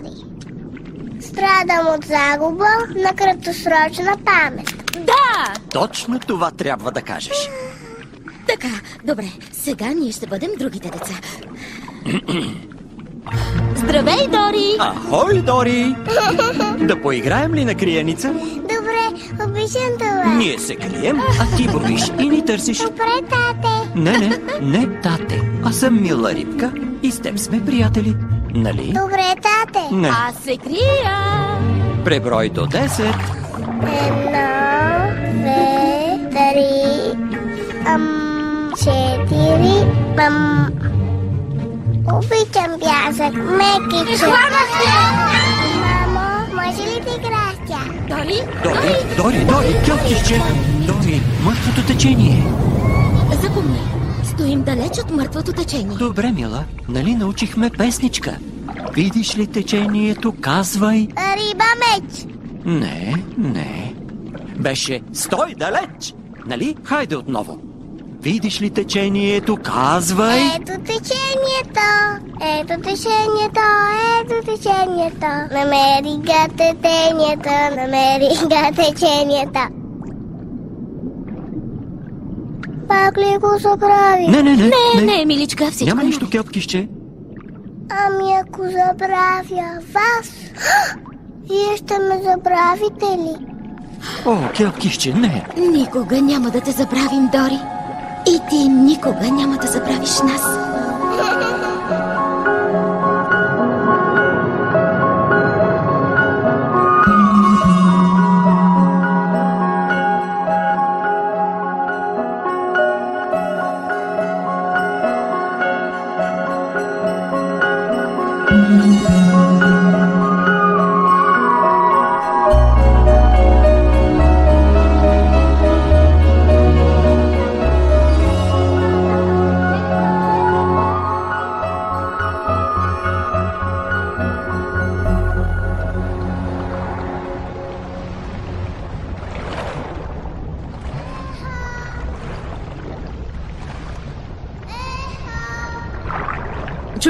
Дори. Страдам от загуба на краткосрочна памет. Да! Точно това трябва да кажеш. Така, добре. Сега ние ще бъдем другите деца. Здравей, Дори! Ахой, Дори! Да поиграем ли на криеница? Добре, обичам това. Ние се крием, а ти броиш и ни търсиш. Добре, тате. Не, не, не, тате. Аз съм мила рибка и с теб сме приятели. Нали? Добре. Не. Аз се крия! Преброй до 10. Едно, две, три, ам, четири, пам. Обичам пясък, мекиче. Мамо, може ли с тях? Дори? Дори, Дори, Дори, кълкище! Дори, мъртвото течение. Запомни, стоим далеч от мъртвото течение. Добре, мила, нали научихме песничка? Видиш ли течението, казвай. Риба меч. Не, не. Беше стой далеч. Нали? Хайде отново. Видиш ли течението, казвай. Ето течението, ето течението, ето течението. Намери ga течението, намери ga течението. Пак ли го забрави? Не, не, не. Не, не, миличка, всичко Няма е нищо, наред. Ами ако забравя вас, вие ще ме забравите ли? О, кепкище, не. Никога няма да те забравим, Дори. И ти никога няма да забравиш нас.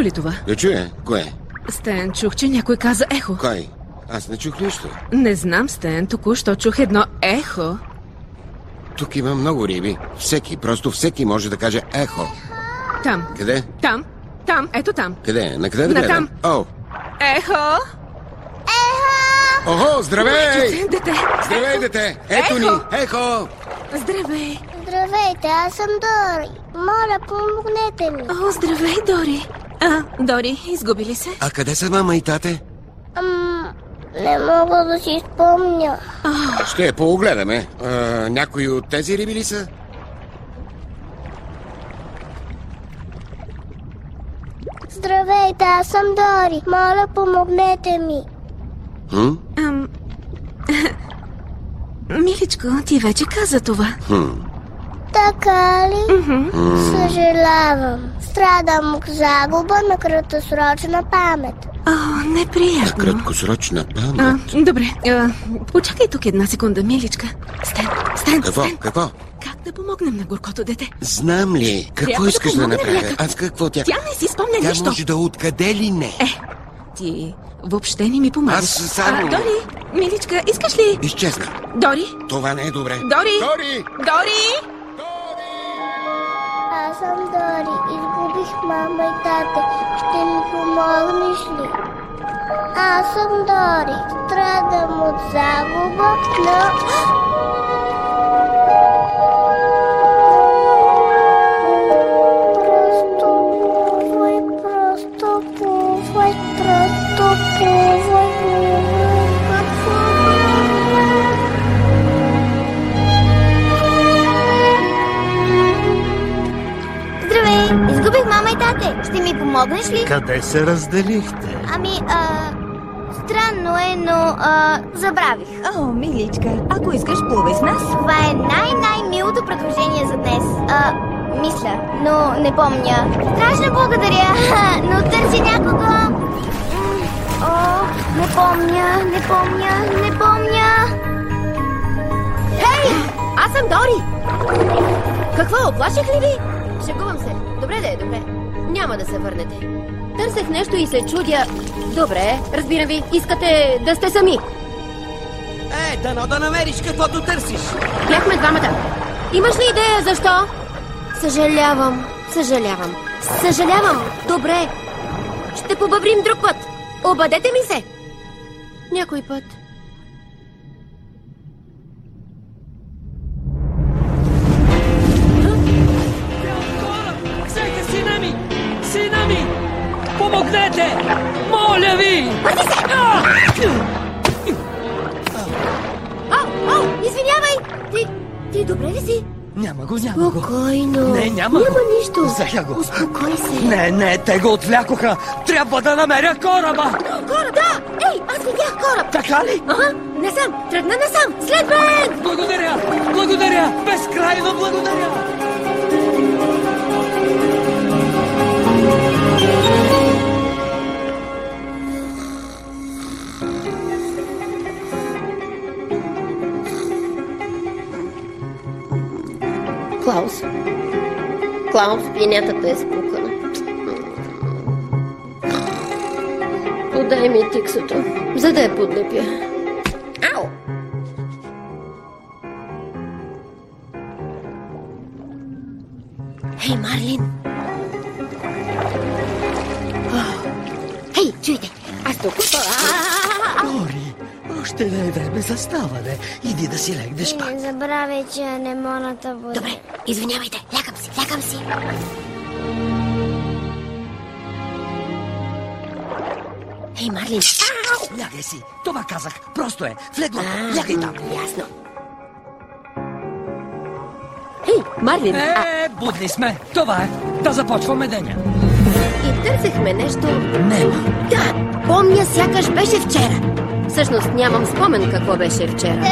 Чу ли това? Да чуя. Кое? Стен, чух, че някой каза ехо. Кой? Аз не чух нищо. Не знам, Стен, току-що чух едно ехо. Тук има много риби. Всеки, просто всеки може да каже ехо. Там, Къде? там, там, ето там. Къде? На къде да Натам. гледам? О! Ехо! Охо, здравей! Чуте, дете! Здравей, дете! Ето ни! Ехо! Здравей! Здравейте, аз съм Дори. Моля, помогнете ми. О, здравей, Дори! А, Дори, изгуби ли се? А къде са мама и тате? Ам, не мога да си спомня. Ще я поогледаме. А, някои от тези риби ли са? Здравейте, аз съм Дори. Моля, помогнете ми. Хм? Ам... Миличко, ти вече каза това. Хм. Така ли? Съжалявам. Страдам от загуба на краткосрочна памет. О, неприятно. Краткосрочна А, памет. добре, а, почакай тук една секунда, миличка. Стен, Стен, Какво? Стен. Какво? Как да помогнем на горкото дете? Знам ли? Какво Трябва да искаш да помогнем направя? някак. Аз какво тя... Тя не си спомня Тя нищо. може да откъде ли не? Е, ти въобще не ми помагаш. Аз само- А, Дори, миличка, искаш ли? Изчезна. Дори? Това не е добре. Дори? Дори! Дори? Аз съм Дори. Изгубих мама и тате. Ще ми помогнеш ли? Аз съм Дори. Страдам от загуба на... тате. Ще ми помогнеш ли? Къде се разделихте? Ами, а... Странно е, но а, забравих. О, миличка, ако искаш, плувай с нас. Това е най-най-милото предложение за днес. А, мисля, но не помня. Страшно благодаря, но търся някого. О, не помня, не помня, не помня. Хей! Аз съм Дори! Какво, оплаших ли ви? Шегувам се. Добре да е, добре. Няма да се върнете. Търсех нещо и се чудя... Добре, разбирам ви. Искате да сте сами. Е, дано да намериш каквото търсиш. Бяхме двамата. Имаш ли идея защо? Съжалявам, съжалявам, съжалявам. Добре. Ще побаврим друг път. Обадете ми се. Някой път. Пази се! Ау, ау, извинявай! Ти, ти добре ли си? Няма го, няма го. Спокойно. Не, няма го. Няма нищо. Взеха го. Успокой се. Не, не, те го отвлякоха. Трябва да намеря кораба. Кораб, да! Ей, аз видях кораб! Така ли? Ага, насам, тръгна насам! След мен! Благодаря! Благодаря! Безкрайно благодаря! Клаус. Клаус, пинятата е спукана. Подай ми тиксото, за да я подлепя. Ау! Хей, Марлин! Хей, чуйте! Аз тук... Дори, още не е време за ставане. Иди да си легнеш пак. Не забравяй, че е немоната вода. Добре, извинявайте, лягам си, лягам си. Хей, Марлин! Ау! Лягай си. Това казах. Просто е. В леглото. Лягай там. Ясно. Хей, Марлин! Е, будни сме. Това е. Да започваме деня. и търсехме нещо... Нема. Да, помня, сякаш беше вчера. Всъщност нямам спомен какво беше вчера.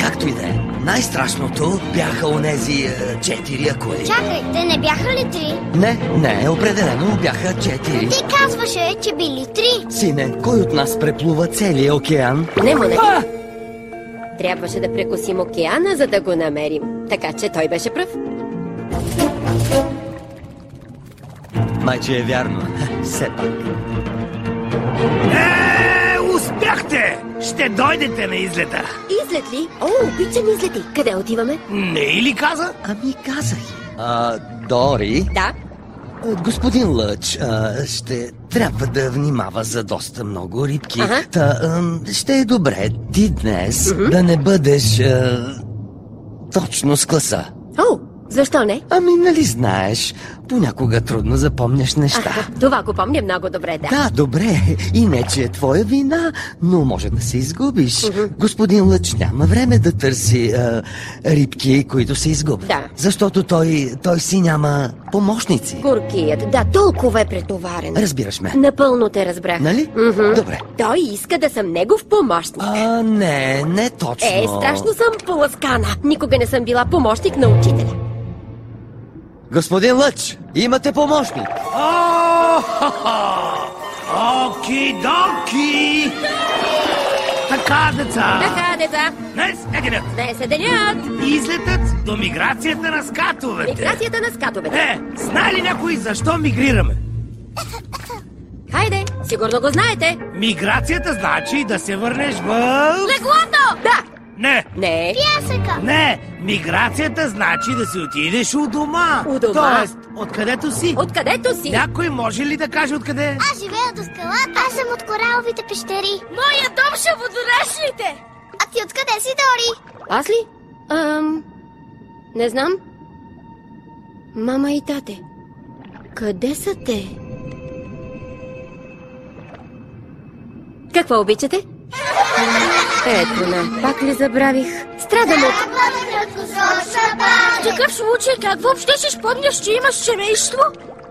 Както и да е. Най-страшното бяха онези е, четири акули. Чакай, те не бяха ли три? Не, не, определено бяха четири. Ти казваше, че били три. Сине, кой от нас преплува целия океан? Не му не. А! Трябваше да прекосим океана, за да го намерим. Така че той беше пръв. Майче е вярно. Все пак. Е, успяхте! Ще дойдете на излета. Излет ли? О, обичам излети. Къде отиваме? Не и ли каза? Ами казах. А, Дори, Да. а, господин Лъч а, ще трябва да внимава за доста много рибки. Ага. Та, ам, ще е добре ти днес да не бъдеш а, точно с класа. Защо не? Ами, нали знаеш, понякога трудно запомняш неща. Аха, това го помня много добре, да. Да, добре. И не, че е твоя вина, но може да се изгубиш. Господин Лъч няма време да търси а, рибки, които се изгубят. Да. Защото той, той си няма помощници. Горкият, да, толкова е претоварен. Разбираш ме. Напълно те разбрах. Нали? Мгм. Добре. Той иска да съм негов помощник. А, не, не точно. Е, страшно съм поласкана. Никога не съм била помощник на учителя. Господин Лъч, имате помощник. Оки-доки! Така, деца! Така, деца, Днес е денят. днес е денят. Излетът до миграцията на скатовете. Миграцията на скатовете. Е, знае ли някой защо мигрираме? Хайде, сигурно го знаете. Миграцията значи да се върнеш в... Леглото! Да. Не, Не. Пясъка. не, миграцията значи да си отидеш у дома. У дома? Тоест, откъдето си. Откъдето си? Някой може ли да каже откъде? Аз живея до скалата. Аз съм от кораловите пещери. Моя дом ще водорашлите. А ти откъде си, Дори? Аз ли? Ам... Не знам. Мама и тате. Къде са те? Какво обичате? Ето на, пак ли забравих? Страдам от... В такъв случай как въобще си спомняш, че имаш семейство?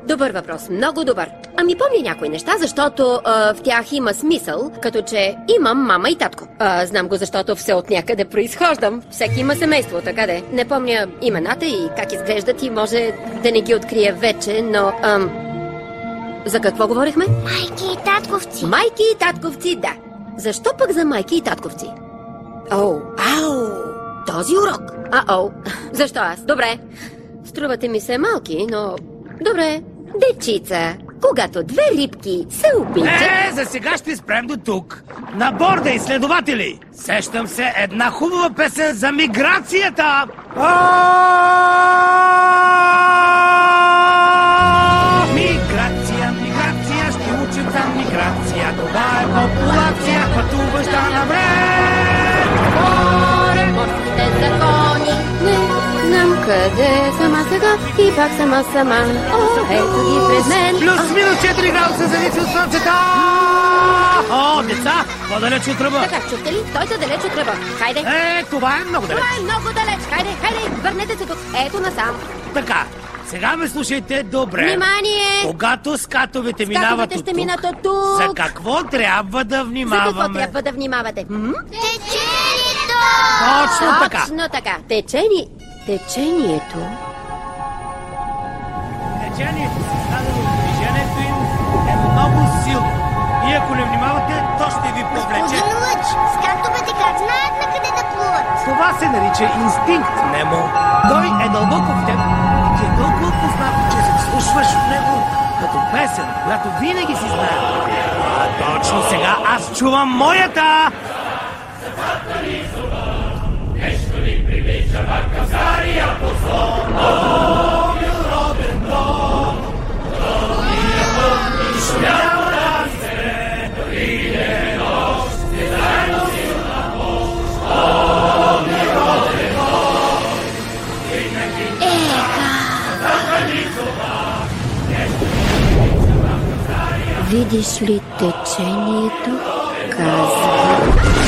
Добър въпрос, много добър. Ами помня някои неща, защото а, в тях има смисъл, като че имам мама и татко. А, знам го, защото все от някъде произхождам. Всеки има семейство, така де. Не помня имената и как изглеждат и може да не ги открия вече, но... Ам... За какво говорихме? Майки и татковци. Майки и татковци, да. Защо пък за майки и татковци? О, ау! Този урок! А-о! Защо аз? Добре. Струвате ми се малки, но... Добре. Дечица, когато две рибки се обичат... Е, за сега ще спрем до тук. На борда, изследователи! Сещам се една хубава песен за миграцията! Къде съм аз сега и пак съм аз сама. О, ето ги пред мен. Плюс минус 4 градуса зависи от слънцето! О, деца, по-далеч от ръба. Така, чухте ли? Стойте далеч от ръба. Хайде. Е, това е много далеч. Това е много далеч. Хайде, хайде, върнете се тук. Ето насам. Така, сега ме слушайте добре. Внимание! Когато скатовете минават Скатовете от ще тук, минат от тук. за какво трябва да За внимаваме? какво трябва да внимавате? М? Течението! Точно така. Точно така. Течени... Течението... Течението, създадено от движението им, е много силно. И ако не внимавате, то ще ви повлече. Господин Лъч, скатовете как знаят на къде да плуват? Това се нарича инстинкт, Немо. Той е дълбоко в теб и ти е толкова познат, че се вслушваш в него като песен, която винаги си знаел. А точно сега аз чувам моята! Видиш ли течението? Казва...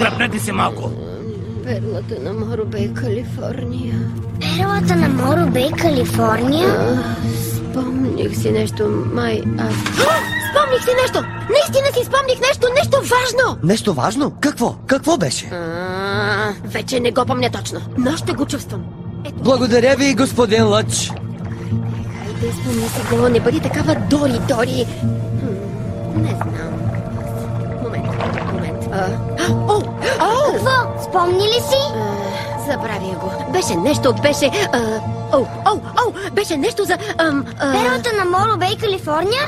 Отдръпнете се малко. Перлата на Моробей, Калифорния. Перлата на Моро Бей, Калифорния? Спомних си нещо, май аз... Спомних си нещо! Наистина си спомних нещо, нещо важно! Нещо важно? Какво? Какво беше? А, вече не го помня точно, но ще го чувствам. Благодаря ви, господин Лъч. Хайде, спомни се го, не бъди такава Дори, Дори. Спомни ли си? а, забравя го. Беше нещо, беше... А, о, о, о, беше нещо за... Ам, а... Перлата на Моро Бей, Калифорния?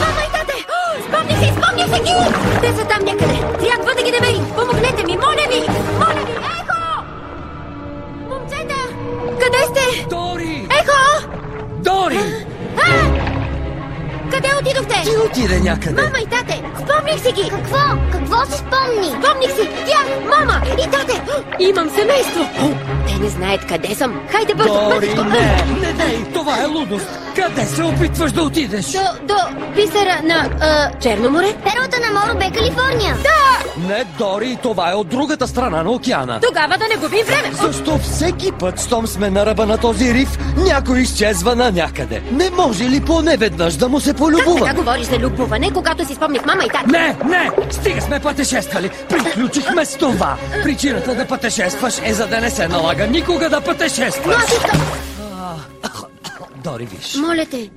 Мама и тате! О, Спомних си, спомних си ги! Те са там някъде. Трябва да ги намерим. Помогнете ми, моля ви! Моля Къде отидохте? Ти отиде някъде. Мама и тате! Спомних си ги! Какво? Какво си спомни? Спомних си! Тях, мама и тате! Имам семейство! О, те не знаят къде съм. Хайде бързо, Дори, бързо! не, не, не, това е лудост. Къде се опитваш да отидеш? До, до бисера на а, Черно море? Перлата на Моро Бей, Калифорния? Да! Не, Дори, това е от другата страна на океана. Тогава да не губим време! Защо всеки път, щом сме на ръба на този риф, някой изчезва на някъде? Не може ли поне веднъж да му се Как полюбува? така говориш за любоване, когато си спомних мама и тата? Не, не! Стига сме пътешествали! Приключихме с това! Причината да пътешестваш е за да не се налага никога да Но пътешестваш! искам... Дори, виж. Моля те.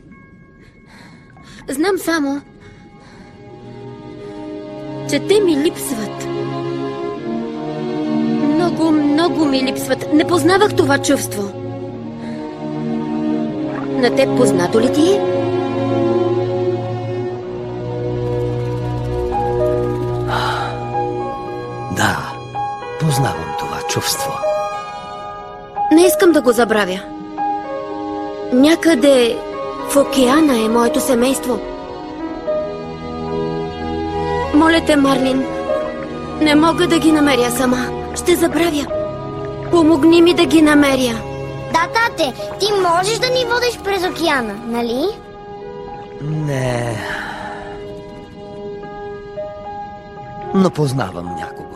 Знам само, че те ми липсват. Много, много ми липсват. Не познавах това чувство. На теб познато ли ти е? Да, познавам това чувство. Не искам да го забравя. Някъде в океана е моето семейство. Моля те, Марлин, не мога да ги намеря сама. Ще забравя. Помогни ми да ги намеря. Да, тате, ти можеш да ни водиш през океана, нали? Не. Но познавам някого.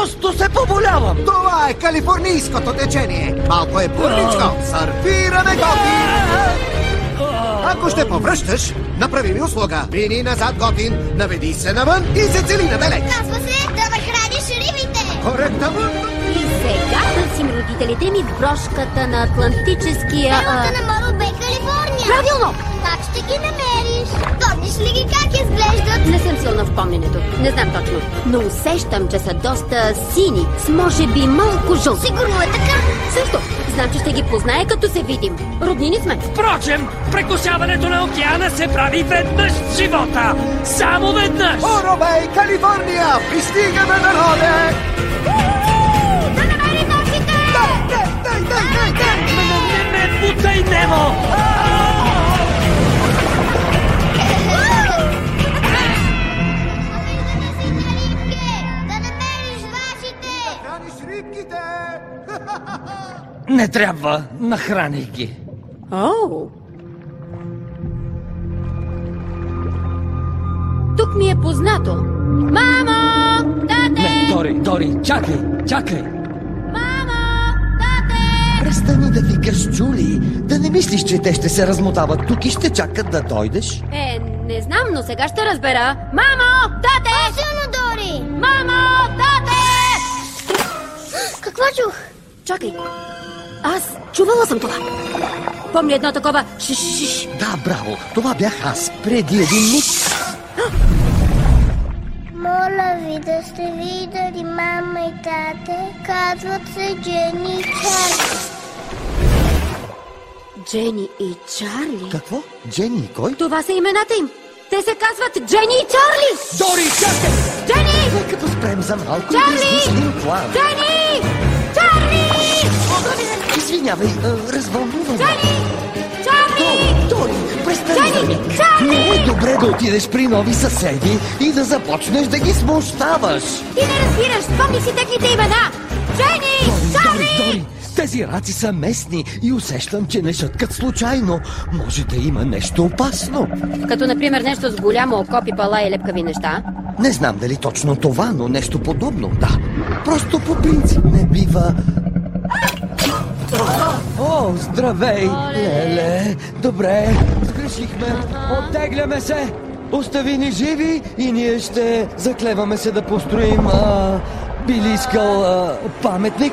Просто се поболявам! Това е калифорнийското течение. Малко е бурничко. Сърфираме готин! Ако ще повръщаш, направи ми услуга. Мини назад готин, наведи се навън и се цели на далеч. Казва се да нахраниш рибите. Коректно. И сега търсим родителите ми в брошката на Атлантическия... Селото на Морал Бей, Калифорния. Правилно! Как ще ги намериш? Помниш ли ги как изглеждат? Не съм силна в помненето. Не знам точно. Но усещам, че са доста сини, с може би малко жълти. Сигурно е така. Също. Знам, че ще ги познае, като се видим. Роднини сме. Впрочем, прекусяването на океана се прави веднъж в живота. Само веднъж! Оробей, Калифорния! Пристигаме, народе! Да намери ножите! Дай, дай, дай, дай, дай, дай! Не ме бутай, Немо! Не трябва, нахраних ги. О! Тук ми е познато. Мамо! Тате! Не, Дори, Дори, чакай, чакай! Мамо! Тате! Престани да викаш, Джули. Да не мислиш, че те ще се размотават тук и ще чакат да дойдеш. Е, не знам, но сега ще разбера. Мамо! Тате! Силно, Дори! Мамо! Тате! Какво чух? Чакай. Аз чувала съм това. Помня едно такова шиш-шиш. Да, браво, това бях аз преди един миг. Моля ви да сте видели мама и тате. Казват се Джени и Чарли. Джени и Чарли. Какво? Джени и кой? Това са имената им. Те се казват Джени и Чарли. Дори, чакай! Джени! Като спрем за малко и да Чарли! измислим план. Джени! Чарли! Извинявай, развълнувам. Джени! Чарли! Дори, Дори, престани за миг. Много е добре да отидеш при нови съседи и да започнеш да ги смущаваш. Ти не разбираш, спомни си техните имена. Дори, Дори, тези раци са местни и усещам, че не шъткат случайно. Може да има нещо опасно. Като, например, нещо с голямо око, пипала и лепкави неща. Не знам дали точно това, но нещо подобно, да. Просто по принцип не бива... О, здравей! Леле, добре, сгрешихме, оттегляме се. Остави ни живи и ние ще заклеваме се да построим а, били искал а, паметник.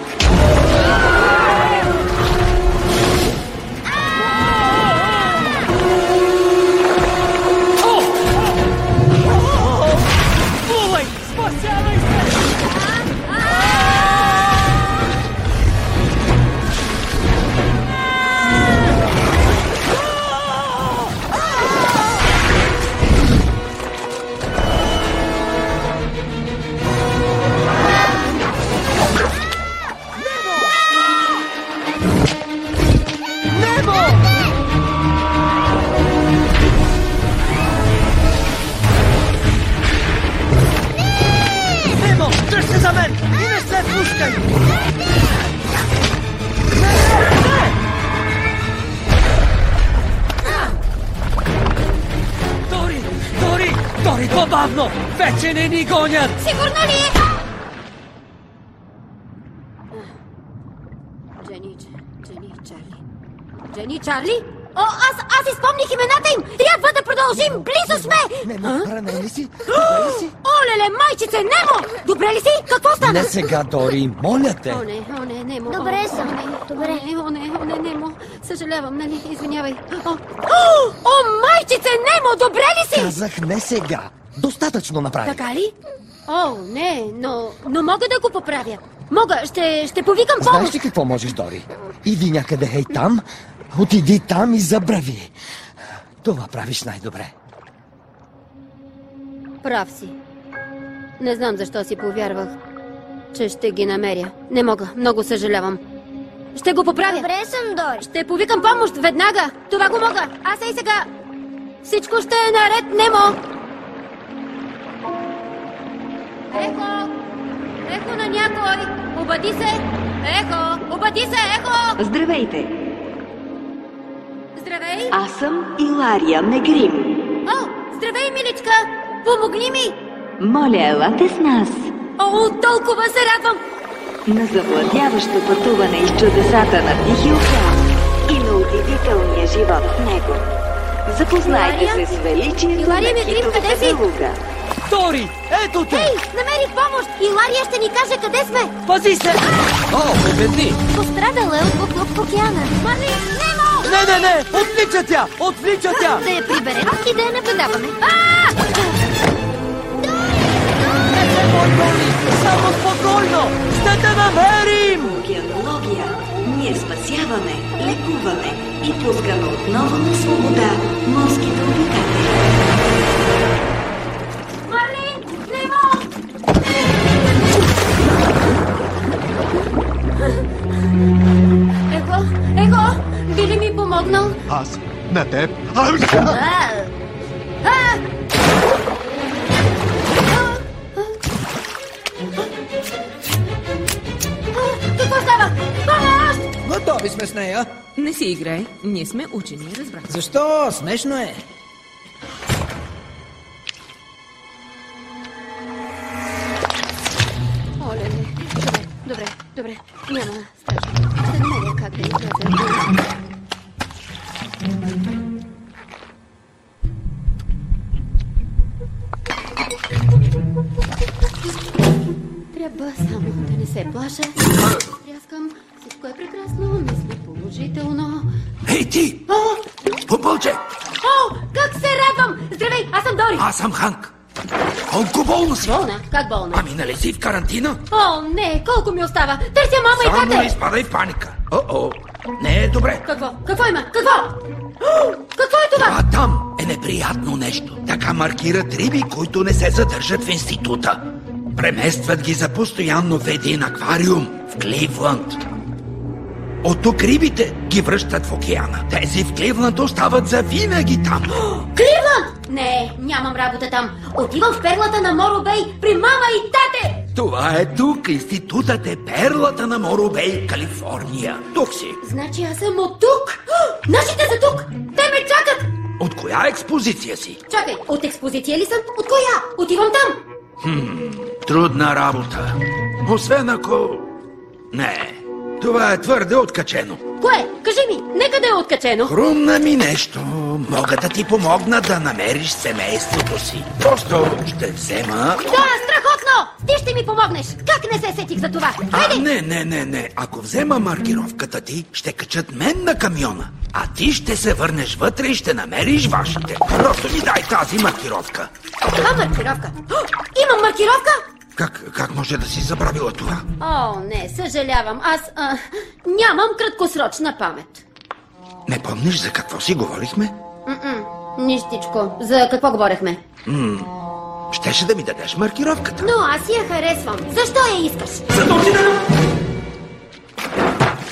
Се пускай! Дори, Дори, Дори, по-бавно! Вече не ни гонят! Сигурно ли е? О, аз, аз изпомних имената им! Трябва да продължим! Близо сме! Немо, ранен ли си? Добре ли си? О, леле, майчице, Немо! Добре ли си? Какво стана? Не сега, Дори, моля те. О, не, о, не, Немо. Добре о, съм, О, не, добре. О, не, о, не, о, не, Немо. Съжалявам, нали? Извинявай. О, о, о майчице, Немо, добре ли си? Казах не сега. Достатъчно направи. Така ли? О, не, но, но мога да го поправя. Мога, ще, ще повикам Знаеш помощ. ли какво можеш, Дори? Иди някъде хей там, отиди там и забрави. Това правиш най-добре. Прав си. Не знам защо си повярвах, че ще ги намеря. Не мога, много съжалявам. Ще го поправя. Добре съм, Дори. Ще повикам помощ веднага. Това го мога. Аз и сега. Всичко ще е наред, Немо. Ехо! Ехо на някой! Обади се! Ехо! Обади се, ехо! Здравейте! Здравей! Аз съм Илария Мегрим. О, здравей, миличка! Помогни ми! Моля, елате с нас. О, толкова се радвам! На завладяващо пътуване из чудесата на Тихи океан и на удивителния живот в него. Запознайте Илария? се с величието Илария, на китовата си? луга. Тори, ето те! Ей, намерих помощ! Илария ще ни каже къде сме! Пази се! О, победни! Пострадала е от буклук в океана. Марли, Немо! Не, не, не! Отвлича тя! Отвлича тя! Да я приберем и да я наблюдаваме. Не се бой, Тори! Само спокойно! Ще те намерим! Океанология. Ние спасяваме, лекуваме и пускаме отново на свобода морските обитатели. Марли! Немо! Его, Его, би ли ми помогнал? Аз на теб. А, А! А! Какво става? Помощ! Готови сме с нея. Не си играй. Ние сме учени, разбрах. Защо? Смешно е. Съм Ханк. Колко болна си? Болна? Как болна? Ами нали си в карантина? О, не, колко ми остава? Търся мама и Само не тате! изпадай в паника. О-о, не е добре. Какво? Какво има? Какво? Какво е това? А там е неприятно нещо. Така маркират риби, които не се задържат в института. Преместват ги за постоянно в един аквариум в Кливланд. От тук рибите ги връщат в океана. Тези в Кливланд остават за винаги там. Кливланд! Не, нямам работа там. Отивам в перлата на Моро Бей при мама и тате! Това е тук. Институтът е перлата на Моробей, Калифорния. Тук си. Значи аз съм от тук! Нашите са тук! Те ме чакат! От коя експозиция си? Чакай, от експозиция ли съм? От коя? Отивам там! Хм, трудна работа. Освен ако... Не, това е твърде откачено. Кое? Кажи ми, нека да е откачено. Хрумна ми нещо. Мога да ти помогна да намериш семейството си. Просто ще взема... Да, страхотно! Ти ще ми помогнеш! Как не се сетих за това? А, Хайде! не, не, не, не. Ако взема маркировката ти, ще качат мен на камиона. А ти ще се върнеш вътре и ще намериш вашите. Просто ми дай тази маркировка. Това маркировка. О, имам маркировка? Как, как може да си забравила това? О, не, съжалявам. Аз а, нямам краткосрочна памет. Не помниш за какво си говорихме? М-м, нищичко. За какво говорехме? М- щеше да ми дадеш маркировката. Но аз я харесвам. Защо я искаш? За да отида...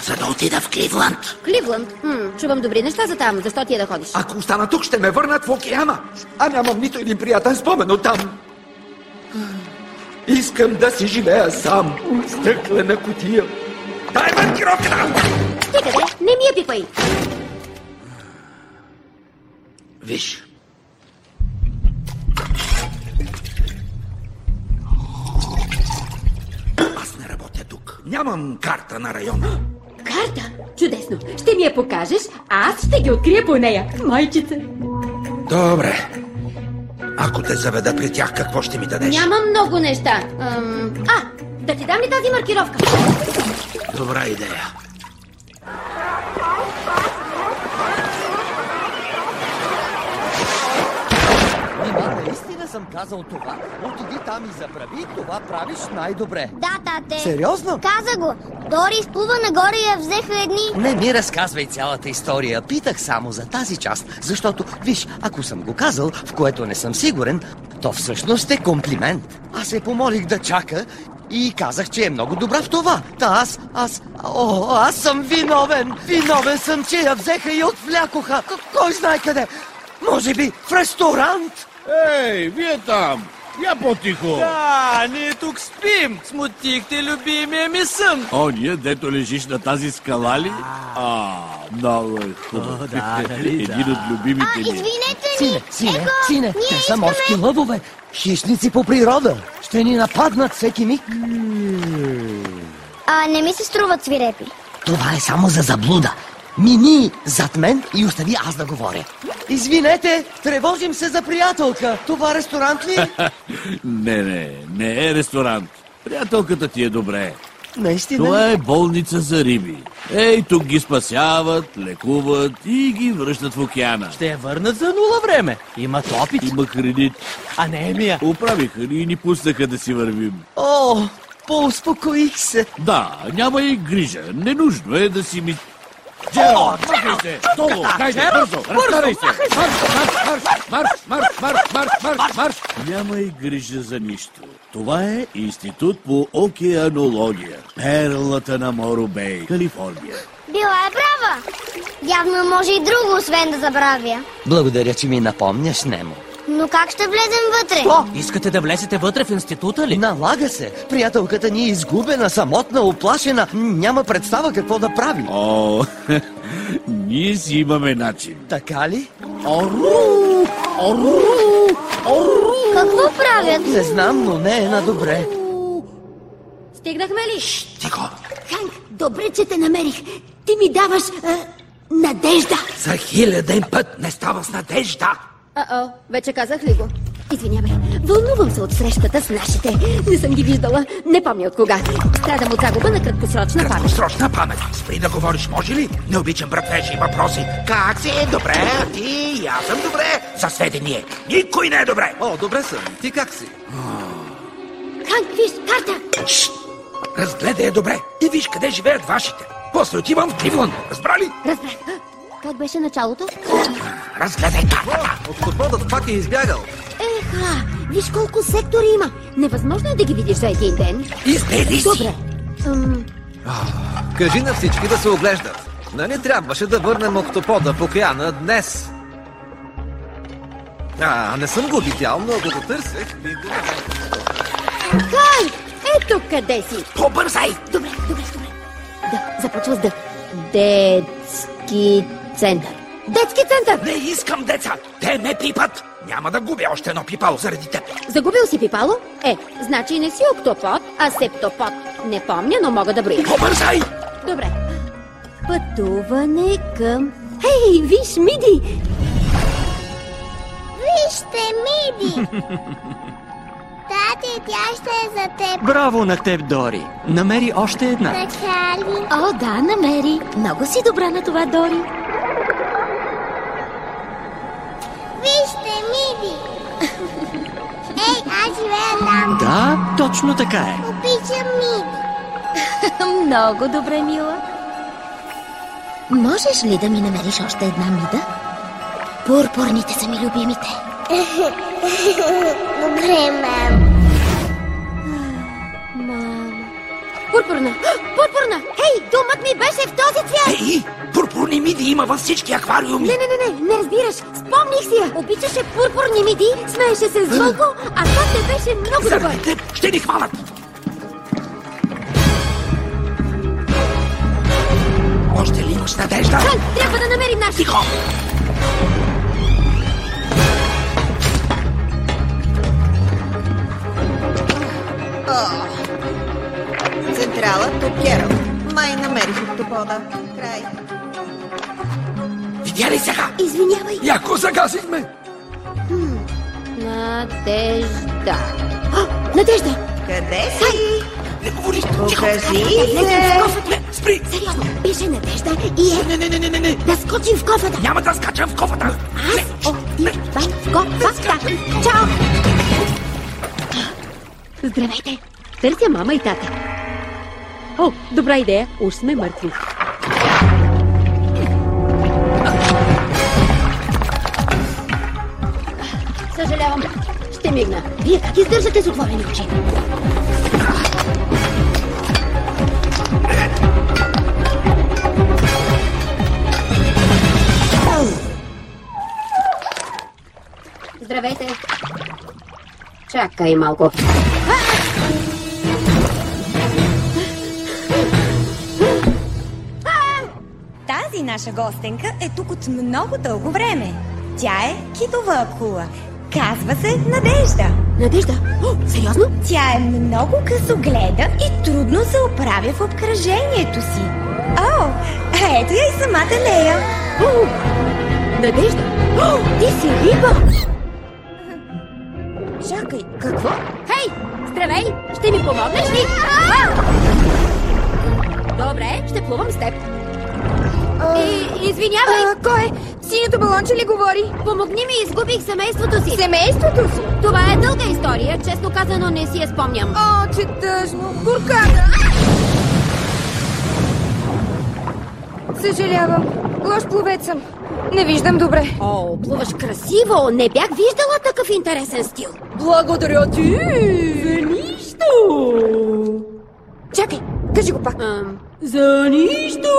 За да отида в Кливланд. Кливланд? М, чувам добри неща за там. Защо ти е да ходиш? Ако остана тук, ще ме върнат в океана. А нямам нито един приятен спомен от там. Искам да си живея сам. Стъклена кутия. Дай маркировката! Стига де, не ми я пипай. Виж. Аз не работя тук. Нямам карта на района. Карта? Чудесно. Ще ми я покажеш, а аз ще ги открия по нея. Майчице. Добре. Ако те заведа при тях, какво ще ми дадеш? Нямам много неща. Ам, а, да ти дам ли тази маркировка? Добра идея. Нима, наистина съм казал това. Отиди там и забрави, това правиш най-добре. Да, тате. Сериозно? Каза го. Дори изплува нагоре и я взеха едни. Не ми разказвай цялата история. Питах само за тази част, защото, виж, ако съм го казал, в което не съм сигурен, то всъщност е комплимент. Аз се помолих да чака и казах, че е много добра в това. Та аз, аз, о, аз съм виновен. Виновен съм, че я взеха и отвлякоха. Кой знае къде. Може би в ресторант? Ей, вие там! Я по-тихо! Да, ние тук спим. Смутихте любимия ми сън. О, ние, дето лежиш на тази скала ли? А, много е хубаво. да, нали, да. Един от любимите ми. Извинете ни. Сине, сине, Его, сине, ние те са искаме- морски лъвове. Хищници по природа. Ще ни нападнат всеки миг. А не ми се струват свирепи. Това е само за заблуда. Мини зад мен и остави аз да говоря. Извинете, тревожим се за приятелка. Това ресторант ли? е? Не, не, не е ресторант. Приятелката ти е добре. Наистина? Това е болница за риби. Ей, тук ги спасяват, лекуват и ги връщат в океана. Ще я върнат за нула време. Имат опит. Има кредит. А не Емия. Оправиха ни и ни пуснаха да си вървим. О, по-успокоих се. Да, няма и грижа. Ненужно е да си ми... Джеро, махай се! Долу, дайде, бързо, разкарай се! Марш, марш, марш, марш, марш, марш, марш, марш! Няма и грижа за нищо. Това е Институт по океанология. Перлата на Моро Бей, Калифорния. Била е права. Явно може и друго, освен да забравя. Благодаря, че ми напомняш, Немо. Но как ще влезем вътре? О, Искате да влезете вътре в института ли? налага се. Приятелката ни е изгубена, самотна, оплашена. Няма представа какво да прави. О, ние си имаме начин. Така ли? Ору! Ору! Ору! Какво правят? Не знам, но не е на добре. Стигнахме ли? Ханк, добре, че те намерих. Ти ми даваш а, надежда. За хиляден път не става с надежда. А-о, вече казах ли го? Извинявай, вълнувам се от срещата с нашите. Не съм ги виждала. Не помня от кога. Страдам от загуба на краткосрочна памет. Краткосрочна памет. Спри да говориш, може ли? Не обичам братвежи въпроси. Как си? Добре, а ти? И аз съм добре. За сведение, никой не е добре. О, добре съм. Ти как си? Ханк, виж, карта. Шшт! Разгледай я добре и виж къде живеят вашите. После отивам в Кливланд. Разбрали? Разбрах. Как беше началото? Разгледай картата. Октоподът пак е избягал. Еха, виж колко сектори има. Невъзможно е да ги видиш за един ден. Изгледай си. Добре. Ам, Кажи на всички да се оглеждат. Нали трябваше да върнем октопода в океана днес? А, не съм го видял, но ако го търсех, би го Хай! Ето къде си! По-бързай! добре, добре, добре. Да, започва с да. Детски център. Детски център! Не искам деца. Те ме пипат. Няма да губя още едно пипало заради теб. Загубил си пипало? Е, значи не си октопод, а септопод. Не помня, но мога да броя. По-бързай! Добре. Пътуване към... Хей, виж, Миди! Вижте, Миди! Тати, тя ще е за теб. Браво на теб, Дори. Намери още една. Така ли? О, да, намери. Много си добра на това, Дори. Вижте, Миди! Ей, аз живея там. Да, точно така е. Обичам Миди. Много добре, мила. Можеш ли да ми намериш още една мида? Пурпурните са ми любимите. Добре, мам. Пурпурна! Пурпурна! Хей, думът ми беше в този цвят! Ей, пурпурни миди има във всички аквариуми. Не, не, не, не, не разбираш. Спомних си я. Обичаше пурпурни миди, смееше се с Вълко, а те беше много добър. Заради теб ще ни хванат. Още ли имаш надежда? Ханк, трябва да намерим нашите. Тихо! Централа Токеро. Май намерих октопода. Край. Видя ли сега? Извинявай. Яко загасихме. Надежда. А, Надежда! Къде си? Не говори. Покажи се. спри. Сериозно, пише Надежда и е Не, не, не, не, не, не. да скочим в кофата. Няма да скачам в кофата. Аз отивам в кофата. Чао! Здравейте. Търся мама и тата. О, добра идея. Уж сме мъртви. Съжалявам. Ще мигна. Вие как издържате с отворени очи? Здравейте. Чакай малко. Наша гостенка е тук от много дълго време. Тя е китова акула. Казва се Надежда. Надежда? О, сериозно? Тя е много късогледа и трудно се оправя в обкръжението си. О, ето я и самата Лея. О, Надежда? О, ти си риба! Чакай, Какво? Хей! Здравей! Ще ми помогнеш ли? Добре, ще плувам с теб. И, извинявай! А, кой е? Синето балонче ли говори? Помогни ми, изгубих семейството си. Семейството си? Това е дълга история, честно казано не си я спомням. О, че тъжно. Буркана! Съжалявам. Лош пловец съм. Не виждам добре. О, плуваш красиво! Не бях виждала такъв интересен стил. Благодаря ти! За нищо! Чакай, кажи го пак. Ам, за нищо!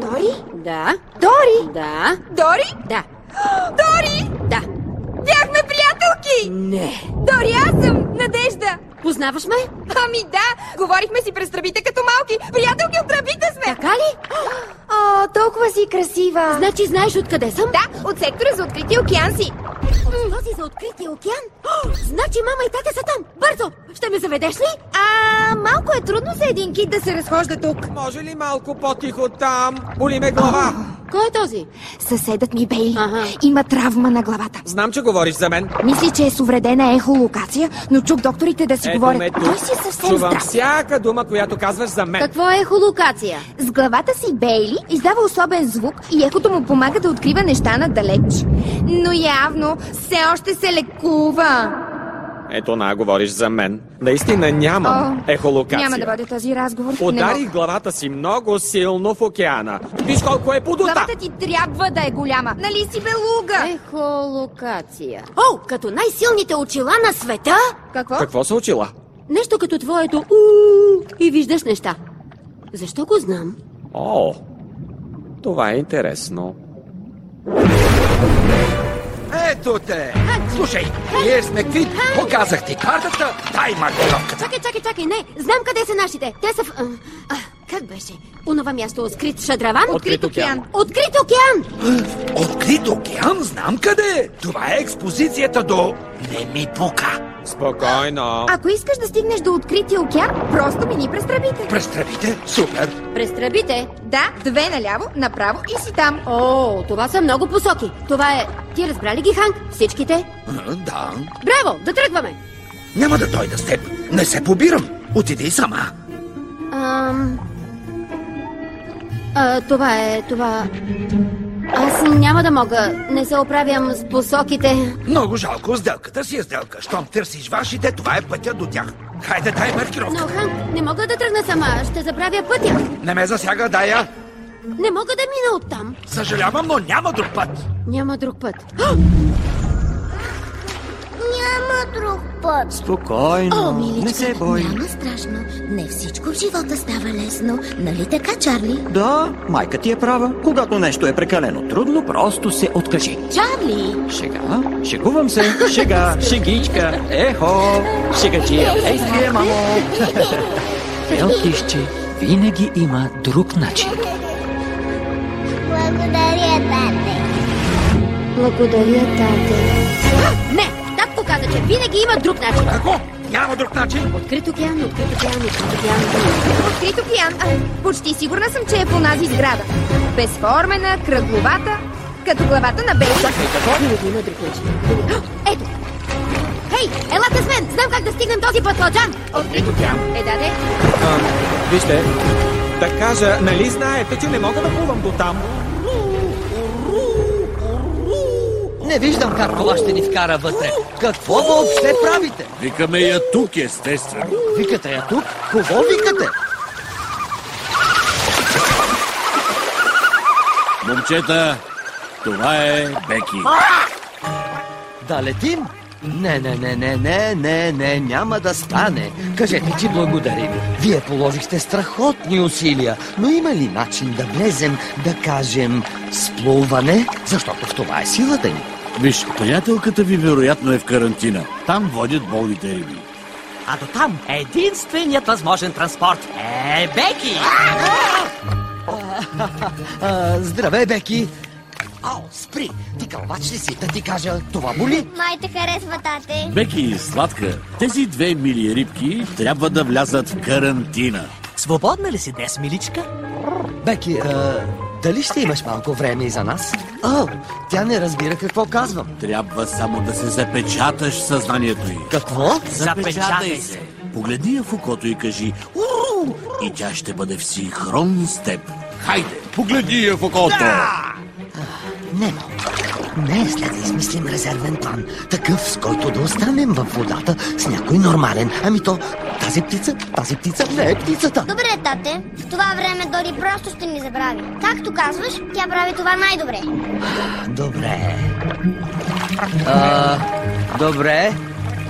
Дори? Да. Дори? Да. Дори? Да. Дори! Да. Бяхме приятелки! Не. Дори, аз съм Надежда! Познаваш ме? Ами да, говорихме си през тръбите като малки. Приятелки от тръбите сме! Така ли? О, толкова си красива. Значи знаеш откъде съм? Да, от сектора за открити океан си. От този за открития океан? О, значи мама и тата са там! Бързо! Ще ме заведеш ли? А, малко е трудно за един кит да се разхожда тук. Може ли малко по-тихо там? Боли ме глава. Кой е този? Съседът ми Бейли Ага. има травма на главата. Знам, че говориш за мен. Мисли, че е с увредена ехолокация, но чук докторите да си Ето говорят. тук. Той си е съвсем Чувам здрав. всяка дума, която казваш за мен. Какво е холокация? С главата си Бейли издава особен звук и ехото му помага да открива неща надалеч. Но явно все още се лекува. Ето на, говориш за мен. Наистина нямам О, ехолокация. Няма да бъде този разговор. Мога. главата си много силно в океана. Виж колко е подута. Главата ти трябва да е голяма. Нали си белуга? Ехолокация. О, като най-силните очила на света? Какво? Какво се учила? Нещо като твоето у и виждаш неща. Защо го знам? О, това е интересно. Ето те! Слушай, ние сме квит. Показах ти картата, дай маркировката. Чакай, чакай, чакай, не! Знам къде са нашите. Те са в... А, а, как беше? Онова място скрит шадраван? Открит океан. Открит океан! Открит океан, знам къде е. Това е експозицията до... Не ми пука. Спокойно. Ако искаш да стигнеш до открития океан, просто мини през тръбите. През тръбите? Супер. През тръбите? Да, две наляво, направо и си там. О, това са много посоки. Това е... Ти разбра ли ги, Ханк? Всичките? А, Да. Браво! Да тръгваме! Няма да дойда с теб. Не се побирам. Отиди сама. Ам... А, това е... това... Аз няма да мога. Не се оправям с посоките. Много жалко, сделката си е сделка. Щом търсиш вашите, това е пътя до тях. Хайде, дай маркировка. Но, Ханк, не мога да тръгна сама. Ще забравя пътя. Не ме засяга, дай я. Не мога да мина оттам. Съжалявам, но няма друг път. Няма друг път. Няма друг път. Спокойно, О, миличка, не се бой. няма страшно. Не всичко в живота става лесно. Нали така, Чарли? Да, майка ти е права. Когато нещо е прекалено трудно, просто се откажи. Чарли! Шега, шегувам се, шега, шегичка, ехо, шегаджия, действие, мамо. Елкишче винаги има друг начин. Благодаря, тате. Благодаря, тате. Не! Каза, че винаги има друг начин. Какво? Няма друг начин. Открит океан, открит океан, открит океан. Открит океан. А, почти сигурна съм, че е в онази сграда. Безформена, кръгловата, като главата на Бейли. Винаги има друг начин. Ето! Хей, елате с мен! Знам как да стигнем този път, Ладжан! Открит океан. Е, да, де. А, вижте, да кажа, нали знаете, че не мога да плувам до там? Не виждам как това ще ни вкара вътре. Какво въобще правите? Викаме я тук, естествено. Викате я тук? Кого викате? Момчета, това е Беки. Да летим? Не, не, не, не, не, не, не, няма да стане. Кажете, че благодарим. Вие положихте страхотни усилия, но има ли начин да влезем, да кажем, с плуване? Защото в това е силата ни. Виж, приятелката ви вероятно е в карантина. Там водят болните риби. А до там единственият възможен транспорт е Беки! Здравей, Беки. Ау, спри! Ти кълвач ли си? Да ти кажа, това боли? Май те харесва, тате. Беки, сладка, тези две мили рибки трябва да влязат в карантина. Свободна ли си днес, миличка? Беки, а, дали ще имаш малко време и за нас? О, тя не разбира какво казвам. Трябва само да се запечаташ в съзнанието й. Какво? Запечатай се. Погледни я в окото и кажи «Уру!» и тя ще бъде в синхрон с теб. Хайде, погледни я в окото! Немо, не е след да измислим резервен план. Такъв, с който да останем във водата с някой нормален. Ами то, тази птица, тази птица не е птицата. Добре, тате. В това време Дори просто ще ни забрави. Както казваш, тя прави това най-добре. Добре. А, добре.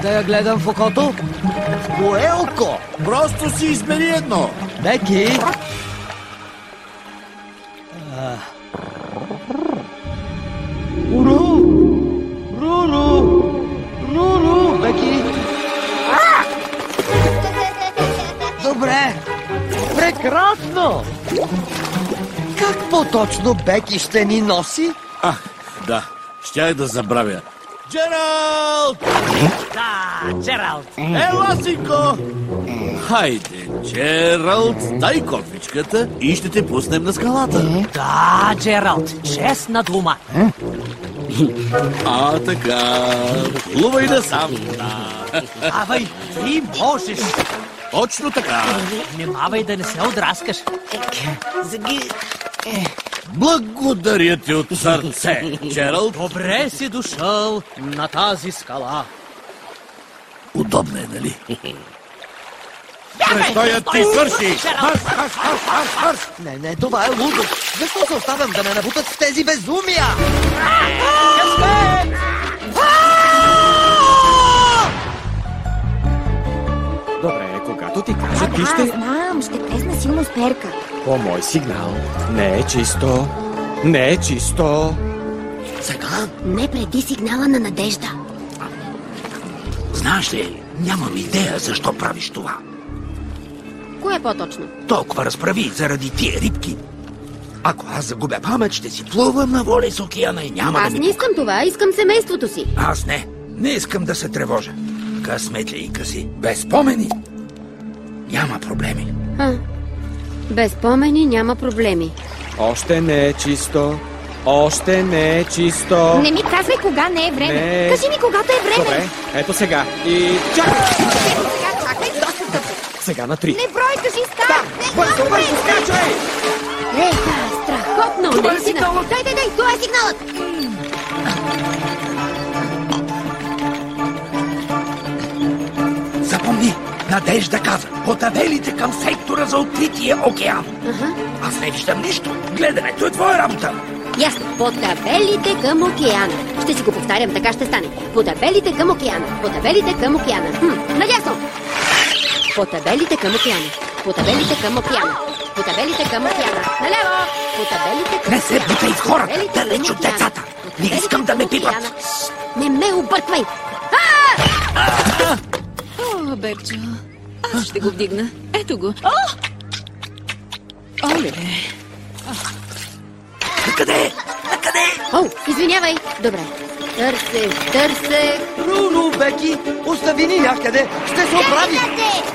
Да я гледам в окото. В кое око? Просто си избери едно. Беки. Прекрасно! Как по-точно Беки ще ни носи? А, да, щях да забравя. Джералд! Да, Джералд. Ела, синко! Хайде, Джералд, дай котвичката и ще те пуснем на скалата. Да, Джералд, честна дума. А, така. Насам. Да. Авай, ти можеш. Точно така. Внимавай да не се отраскаш. Благодаря ти от сърце, Джералд. Добре си дошъл на тази скала. Удобно е, нали? Престоят ти свърши! Марш, марш, марш, марш, марш! Не, не, това е лудо. Защо се оставям да ме набутат с тези безумия? Добре, когато ти кажа, Да, ти да, ще... знам, ще плесна силно с перка. По мой сигнал. Не е чисто. Не е чисто. Сега? Не преди сигнала на надежда. Знаеш ли, нямам идея защо правиш това. Кое е по-точно? Толкова разправи заради тия рибки. Ако аз загубя памет, ще си плувам на воля из океана и няма Аз да не ми... искам това, искам семейството си. Аз не. Не искам да се тревожа. Късмет ли и къси. Без спомени. Няма проблеми. А, без спомени няма проблеми. Още не е чисто. Още не е чисто. Не ми казвай кога не е време. Не. Кажи ми когато е време. Добре, ето сега. И чакай! Сега чакай, доста тъпо. Сега на три. Не брой, кажи стар. Не, Бързо, бързо, скачай! Е, да, страхотно, Това е сигналът. Дай, дай, дай, това е сигналът. Надежда каза, по табелите към сектора за открития океан. Аз не виждам нищо. Гледането е твоя работа. Ясно. По табелите към океана. Ще си го повтарям, така ще стане. По табелите към океана. По табелите към океана. Хм, надясно. По табелите към океана. По табелите към океана. По табелите към океана. Наляво. По табелите към Не се бутай в хората, далеч от децата. Не искам да ме пипат. Не ме обърквай. О, Бекчо, аз ще го вдигна. Ето го. О! Оле! Накъде? Накъде? О, извинявай. Добре. Търсех, търсех. Руну, Беки, остави ни някъде. Ще се оправи.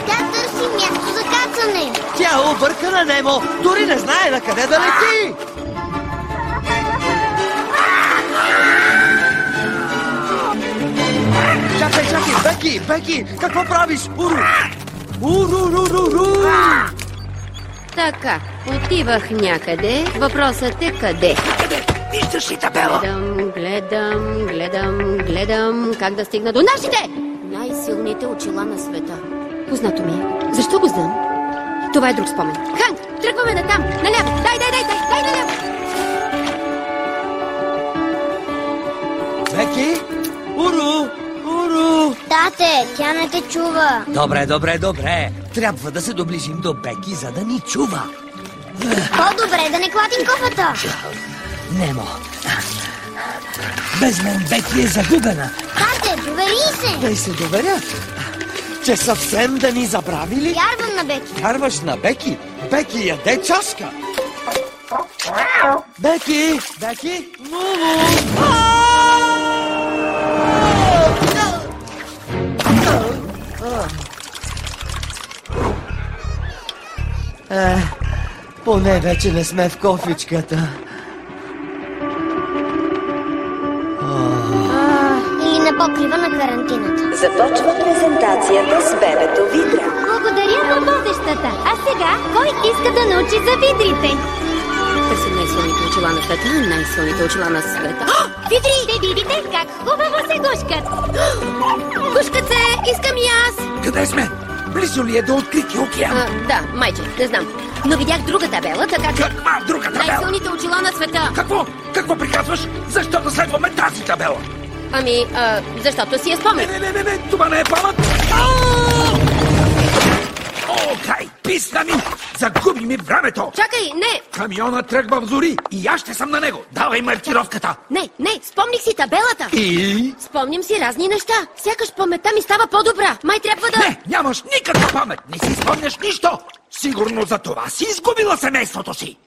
Тя търси място за кацане. Тя е объркана, Немо. Дори не знае на къде да лети. Беки, Беки, какво правиш? Уру! Уру, ру, ру, ру! Така, отивах някъде. Въпросът е къде? Виждаш ли табела? Гледам, гледам, гледам, гледам как да стигна до нашите! Най-силните очила на света. Познато ми е. Защо го знам? Това е друг спомен. Ханк, тръгваме на там, наляво. Дай, дай, дай, дай, дай наляво. Беки? Тате, тя не те чува. Добре, добре, добре. Трябва да се доближим до Беки, за да ни чува. По-добре да не клатим кофата. Немо. Без мен Беки е загубена. Тате, довери се. Да й се доверя. Че съвсем да ни забрави ли? Вярвам на Беки. Вярваш на Беки? Беки яде чашка. Беки! Беки! Муму! Е, поне вече не сме в кофичката. Или на покрива на карантината. Започва презентацията с бебето Видра. Благодаря на водещата. А сега, кой иска да научи за видрите? Търсим най-силните очила на света, най-силните очила на света. Видри! Ще видите как хубаво се гушкат. Гушкат се! Искам и аз! Къде сме? Близо ли е до открити океан? А, да, майче, не знам. Но видях друга табела, така че... Каква друга табела? Най-силните очила на света! Какво? Какво приказваш? Защо да следваме тази табела? Ами, а, защото си я спомням. Не, не, не, не, това не е памет. О, писна ми! Загуби ми времето! Чакай, не! Камиона тръгва в зори и аз ще съм на него. Давай маркировката. Не, не, спомних си табелата. И? Спомням си разни неща. Сякаш паметта ми става по-добра. Май трябва да... Не, нямаш никаква памет. Не си спомняш нищо. Сигурно за това си изгубила семейството си.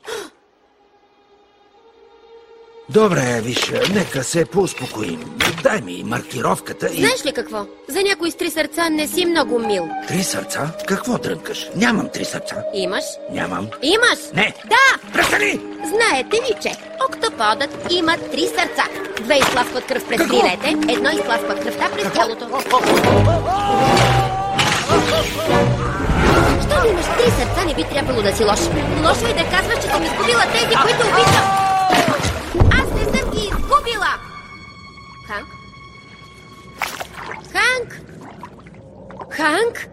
Добре, виж, нека се поуспокоим. Дай ми маркировката и... Знаеш ли какво? За някой с три сърца не си много мил. Три сърца? Какво дрънкаш? Нямам три сърца. Имаш? Нямам. Имаш? Не. Да! Престани! Знаете ли, че октоподът има три сърца? Две изпласкват кръв през Какво? крилете, едно изпласква кръвта през тялото. Що да имаш три сърца, не би трябвало да си лош. Лошо е да казваш, че съм изгубила тези, които обичам. Аз не съм ги изгубила! Ханк? Ханк? Ханк?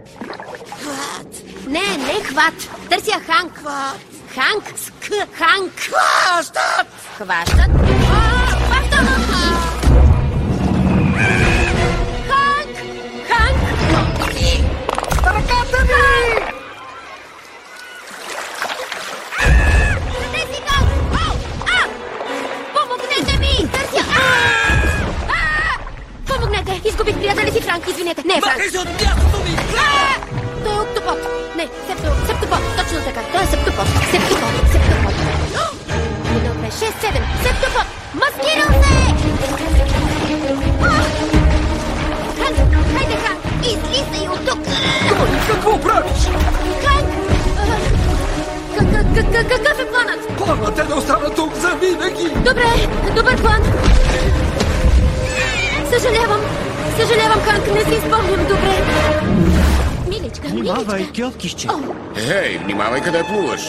Хват. Не, не хват. Търся Ханк. Хват. Ханк с К. Ханк. Хващат. Хващат. А, Изгубих приятеля си Франк, извинете. Не, Франк. Махай се от мястото ми! А! Той е октопод. Не, септо, септопод. Точно така. Той е септопод. Септопод. Септопод. Едно, две, шест, седем. Септопод. Маскирал се! Ханк, хайде, Ханк. Излизай от тук. Какво правиш? Ханк! Какъв е планът? Планът е да остана тук за винаги. Добре, добър план. Съжалявам. Съжалявам, Ханк, не си спомням добре. Миличка, Внимавай, кьоткище. Ей, внимавай къде плуваш.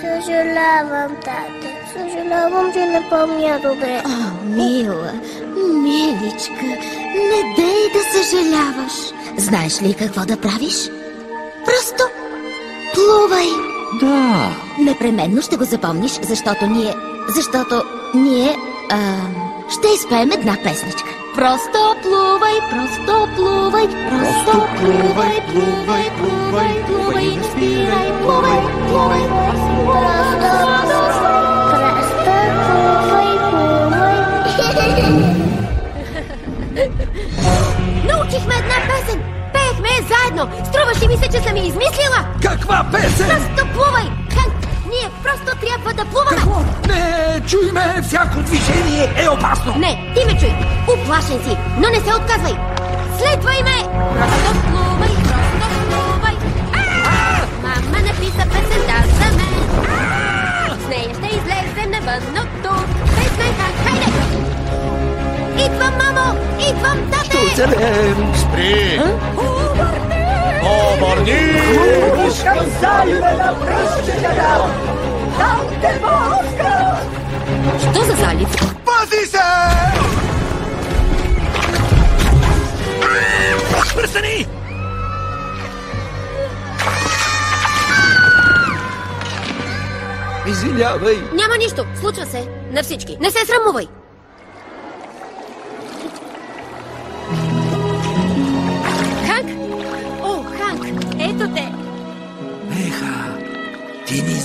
Съжалявам, тате. Съжалявам, че не помня добре. О, мила, миличка, не дей да съжаляваш. Знаеш ли какво да правиш? Просто плувай. Да. Непременно ще го запомниш, защото ние... Защото ние... А, ще изпеем една песничка. Просто плувай, просто плувай, просто плувай, плувай, плувай, плувай, не спирай, плувай, плувай, Просто плувай, плувай. Научихме една песен. Пеехме заедно. Струваше ми се, че съм я измислила. Каква песен? Просто плувай. Ханк, ние просто трябва да плуваме. Какво? Не, чуй ме, всяко движение е опасно. Не, ти ме чуй. Уплашен си, но не се отказвай. Следвай ме. Просто плувай, просто плувай. Мама написа песента за мен. С нея ще излезем навън от тук. Без мен, хайде. Идвам, мамо! Идвам, тате! Оцелем! Спри! Обърни! Пускам залива на пръстчета! Там те! Що за залив? Пази се! Престани! Извинявай! Няма нищо. Случва се. На всички. Не се срамувай.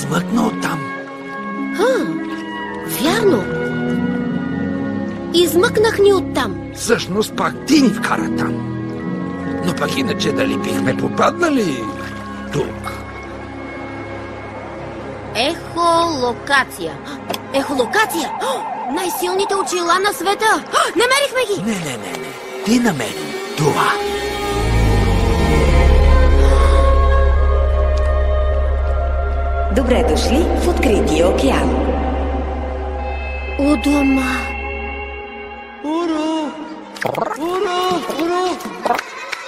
Измъкна оттам. Хм, вярно. Измъкнах ни оттам. Всъщност пак ти ни вкара там. Но пък иначе дали бихме попаднали тук? Ехолокация. Ехолокация! Най-силните очила на света! Намерихме ги! Не, не, не, не. Ти намери това. Добре дошли в открития океан. У дома. Ура! Ура! Ура!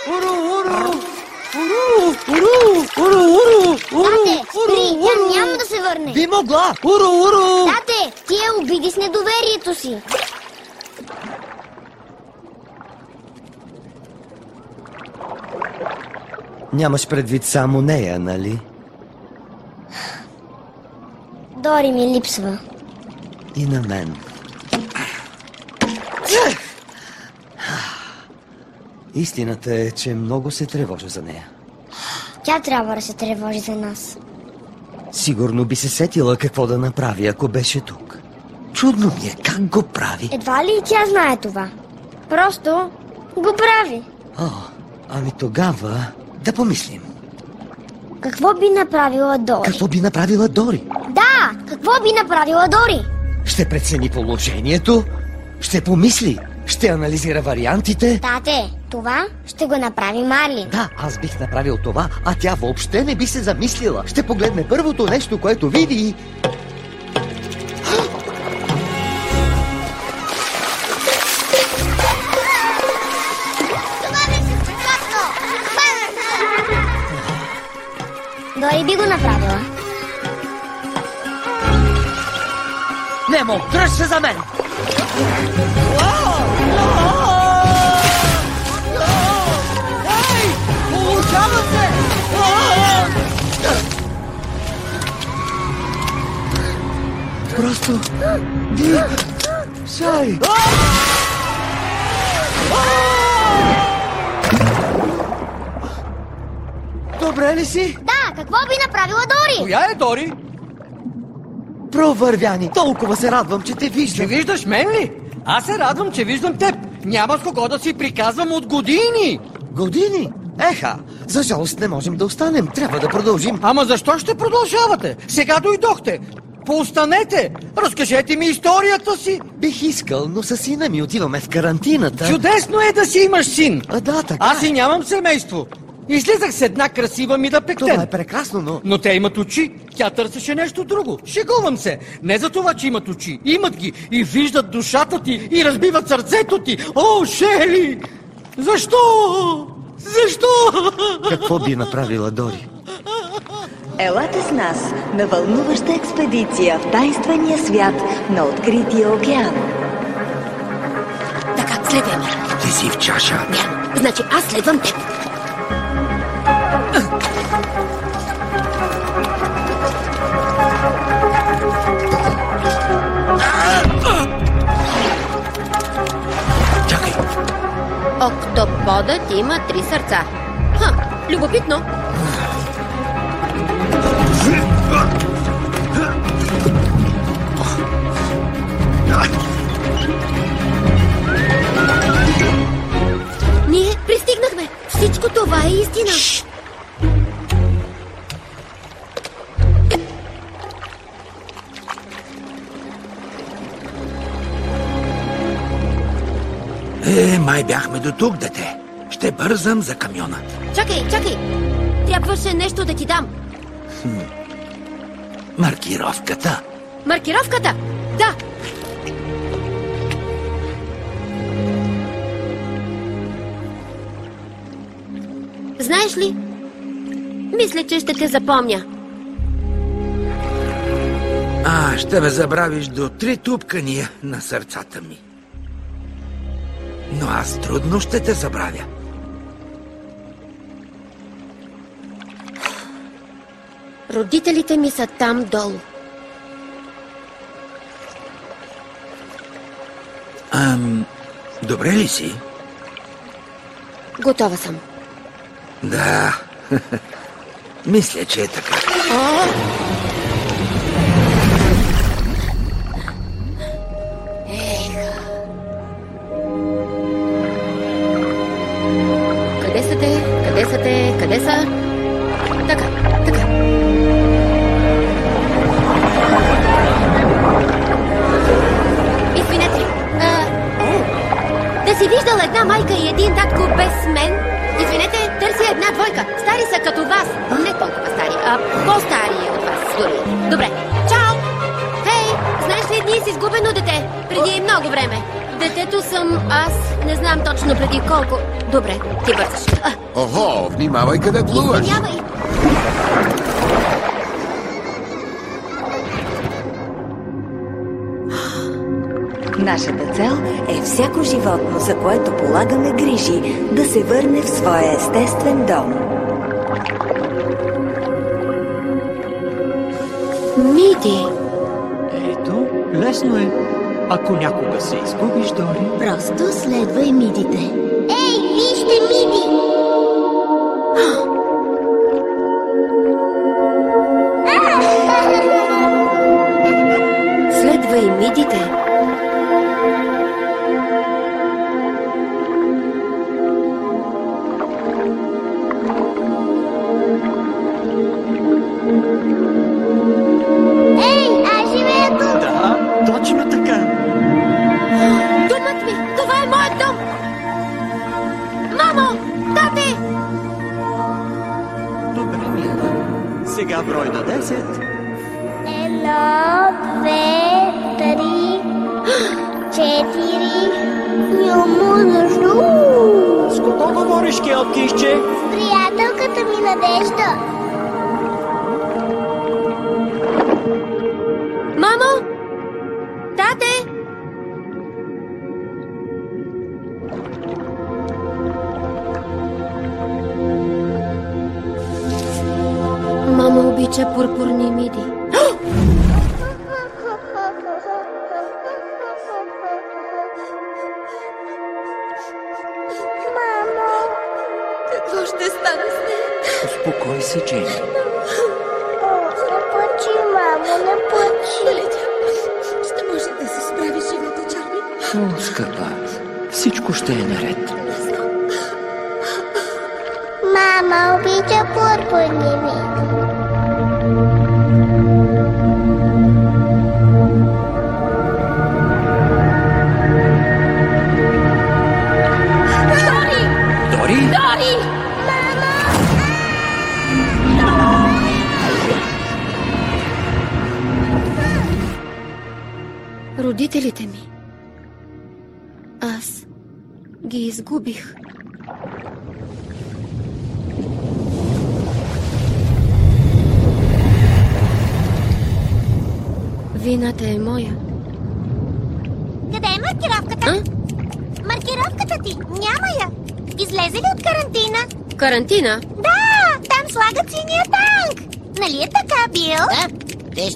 Ура! Ура! Уру! Уру! Уру! Уру! Уру! Тате, тя няма да се върне. Би могла! Уру! Уру! Тате, ти я обиди с недоверието си. Нямаш предвид само нея, нали? Дори ми липсва. И на мен. Истината е, че много се тревожа за нея. Тя трябва да се тревожи за нас. Сигурно би се сетила какво да направи, ако беше тук. Чудно ми е как го прави. Едва ли и тя знае това? Просто го прави. О, ами тогава да помислим. Какво би направила Дори? Какво би направила Дори? Да, какво би направила Дори? Ще прецени положението, ще помисли, ще анализира вариантите. Тате, това ще го направи Марлин. Да, аз бих направил това, а тя въобще не би се замислила. Ще погледне първото нещо, което види и... Дори би го направила. Немо, дръж се за мен! Получава се! Просто... Ди... Шай! Добре ли си? Да, какво би направила Дори? Коя е Дори? Провървяни, толкова се радвам, че те виждам. Че виждаш мен ли? Аз се радвам, че виждам теб. Няма с кого да си приказвам от години. Години? Еха, за жалост не можем да останем. Трябва да продължим. Ама защо ще продължавате? Сега дойдохте. Поостанете! Разкажете ми историята си! Бих искал, но със сина ми отиваме в карантината. Чудесно е да си имаш син! А, да, така Аз е. си нямам семейство. Излизах с една красива ми да пектен. Това е прекрасно, но... Но те имат очи. Тя търсеше нещо друго. Шегувам се. Не за това, че имат очи. Имат ги и виждат душата ти и разбиват сърцето ти. О, Шели! Защо? Защо? Какво би направила Дори? Елате с нас на вълнуваща експедиция в тайнствения свят на открития океан. Така, следвай ме. Ти си в чаша. Вярно. Значи аз следвам теб. Октоподът има три сърца. Ха, любопитно. Ние пристигнахме. Всичко това е истина. Е, май бяхме до тук, дете. Ще бързам за камиона. Чакай, чакай. Трябваше нещо да ти дам. Маркировката. Маркировката? Да. Знаеш ли? Мисля, че ще те запомня. А, ще ме забравиш до три тупкания на сърцата ми. Но аз трудно ще те забравя. Родителите ми са там долу. Ам, добре ли си? Готова съм. Да. Мисля, че е така. Къде си изгубено дете. Преди много време. Детето съм аз. Не знам точно преди колко. Добре, ти бързаш. А, Охо, внимавай къде плуваш. Извинявай. Нашата цел е всяко животно, за което полагаме грижи, да се върне в своя естествен дом. Миди. Ето, лесно е. Ако някога се изгубиш, Дори... Просто следвай мидите.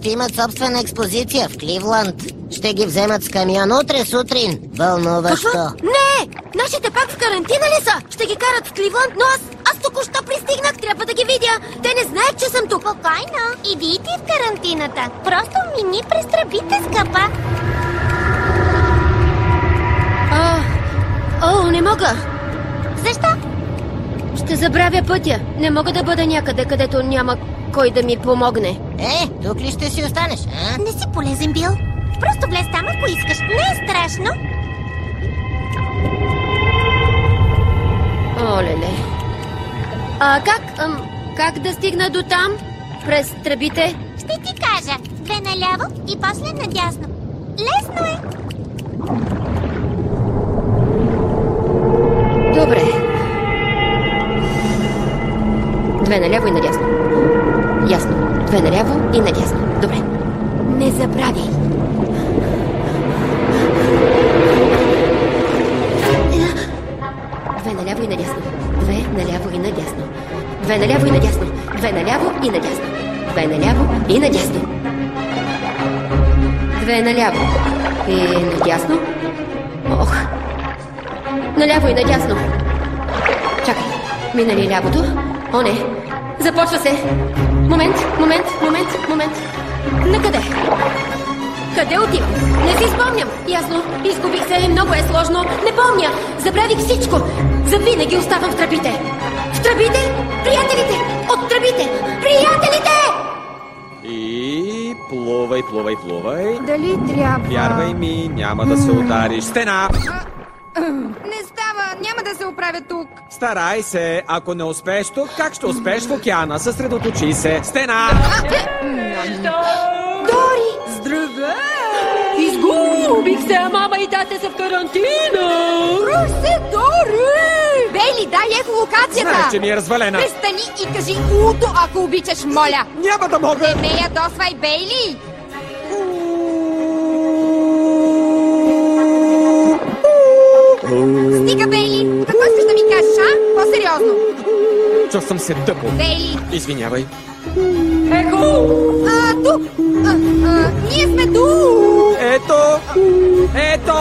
Ще имат собствена експозиция в Кливланд. Ще ги вземат с камион утре сутрин. Вълнуващо. Не! Нашите пак в карантина ли са? Ще ги карат в Кливланд, но аз, аз току-що пристигнах, трябва да ги видя. Те не знаят, че съм тук. Спокойно. Иди и ти в карантината. Просто ми ни престрабите, скъпа. А, о, не мога. Защо? Ще забравя пътя. Не мога да бъда някъде, където няма кой да ми помогне. Е, тук ли ще си останеш, а? Не си полезен, Бил. Просто влез там, ако искаш. Не е страшно. Олеле. А как, ам, как да стигна до там? През тръбите? Ще ти кажа. Две наляво и после надясно. Лесно е. Добре. Две наляво и надясно. Две наляво и надясно. Добре. Не забравяй. Две наляво и надясно. Две наляво и надясно. Две наляво и надясно. Две наляво и надясно. Две наляво и надясно. Две наляво и надясно. Ох. Наляво и надясно. Чакай. Мина ли лявото? О, не. Започва се. Момент, момент, момент, момент. Накъде? Къде отивам? Не си спомням. Ясно, изгубих се, много е сложно. Не помня. Забравих всичко. Завинаги оставам в тръбите. В тръбите? Приятелите! От тръбите! Приятелите! И плувай, плувай, плувай. Дали трябва? Вярвай ми, няма да се удариш. Стена! Не става, няма да се оправя тук. Старай се. Ако не успееш тук, как ще успееш в океана? Съсредоточи се. Стена! Дори! Здравей! Изгубих се, мама и тате са в карантина! Проси, Дори! Бейли, дай ехолокацията! Знаеш, че ми е развалена. Престани и кажи Уто, ако обичаш, моля! Няма да мога! Не ме ядосвай, Бейли! Стига, Бейли! А? По-сериозно! Чул съм се тъпо. Бейли! Извинявай. Еко! А, тук! А, а, ние сме тук! Ето! Ето!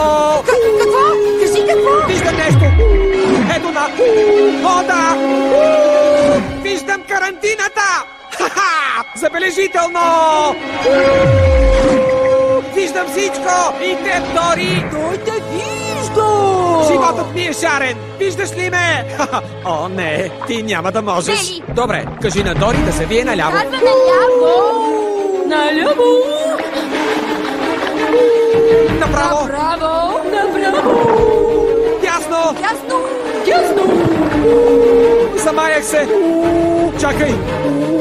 К- какво? Кажи какво? Виждам нещо! Ето на... О, да! Виждам карантината! Ха-ха! Забележително! Виждам всичко! И те, Дори! Той те вижда! Животът ми е шарен! Виждаш ли ме? О, не! Ти няма да можеш! Нели! Добре, кажи на Дори да се вие наляво. Казва наляво! Наляво! Направо! Направо! Направо! Дясно! Ясно! Ясно! Замаях се! Чакай!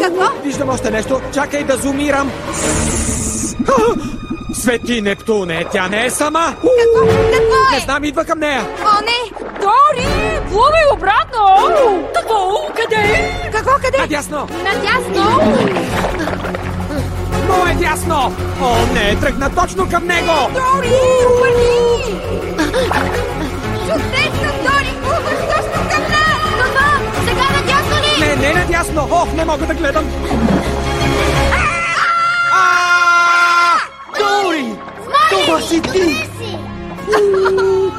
Какво? Виждам още нещо. Чакай да зумирам. Свети Нептуне, тя не е сама. Какво? Какво Не е? знам, идва към нея. О, не! Дори! Плувай обратно! Какво? Къде? Какво къде? Надясно! Надясно! Но е дясно! О, не, тръгна точно към него! Дори! Обърни! Чудесно, Дори! Плуваш точно към нас! Какво? Сега надясно ли? Не, не надясно! Ох, не мога да гледам! Дори! Това си ти!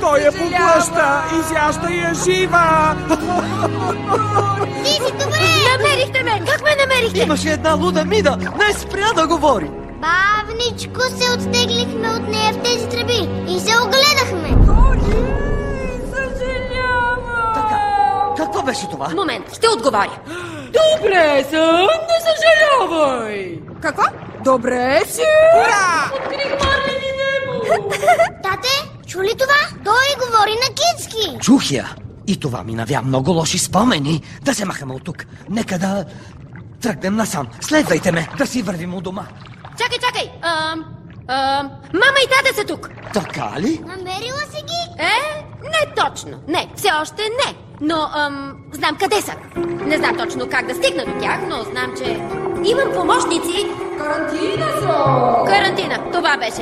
Той я поглъща! Изяща я жива! Ти си добре! Намерихте ме! Как ме намерихте? Имаше една луда мида! Не спря да говори! Бавничко се оттеглихме от нея в тези тръби и се огледахме. Какво беше това? Момент, ще отговоря. Добре съм, не съжалявай! Какво? Добре си! Ура! Открих Марлин и Немо! Тате, чу ли това? Той говори на китски. Чух я! И това ми навя много лоши спомени. Да се махаме от тук. Нека да тръгнем насам. Следвайте ме, да си вървим у дома. Чакай, чакай! Ам, ам, мама и тата са тук! Така ли? Намерила си ги? Е, не точно. Не, все още не. Но, ам, знам къде са. Не знам точно как да стигна до тях, но знам, че имам помощници. Карантина са! Карантина, това беше.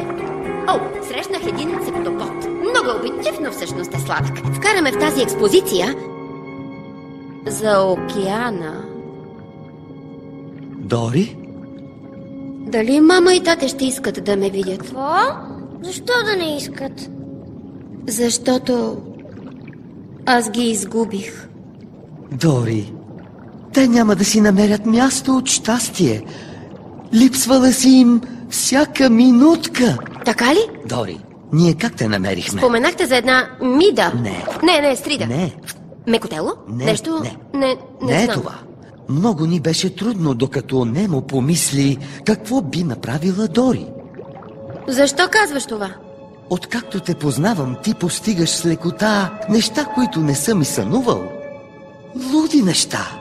О, срещнах един септопод. Много е обидлив, но всъщност е сладък. Вкараме в тази експозиция за океана. Дори? Дали мама и тате ще искат да ме видят? Какво? Защо да не искат? Защото аз ги изгубих. Дори, те няма да си намерят място от щастие. Липсвала си им всяка минутка. Така ли? Дори, ние как те намерихме? Споменахте за една мида. Не. Не, не, стрида. Не, Мекотело? Не, Нещо? не. Не, не, не е знам. това. Много ни беше трудно, докато Немо помисли какво би направила Дори. Защо казваш това? Откакто те познавам, ти постигаш с лекота неща, които не съм и сънувал. Луди неща.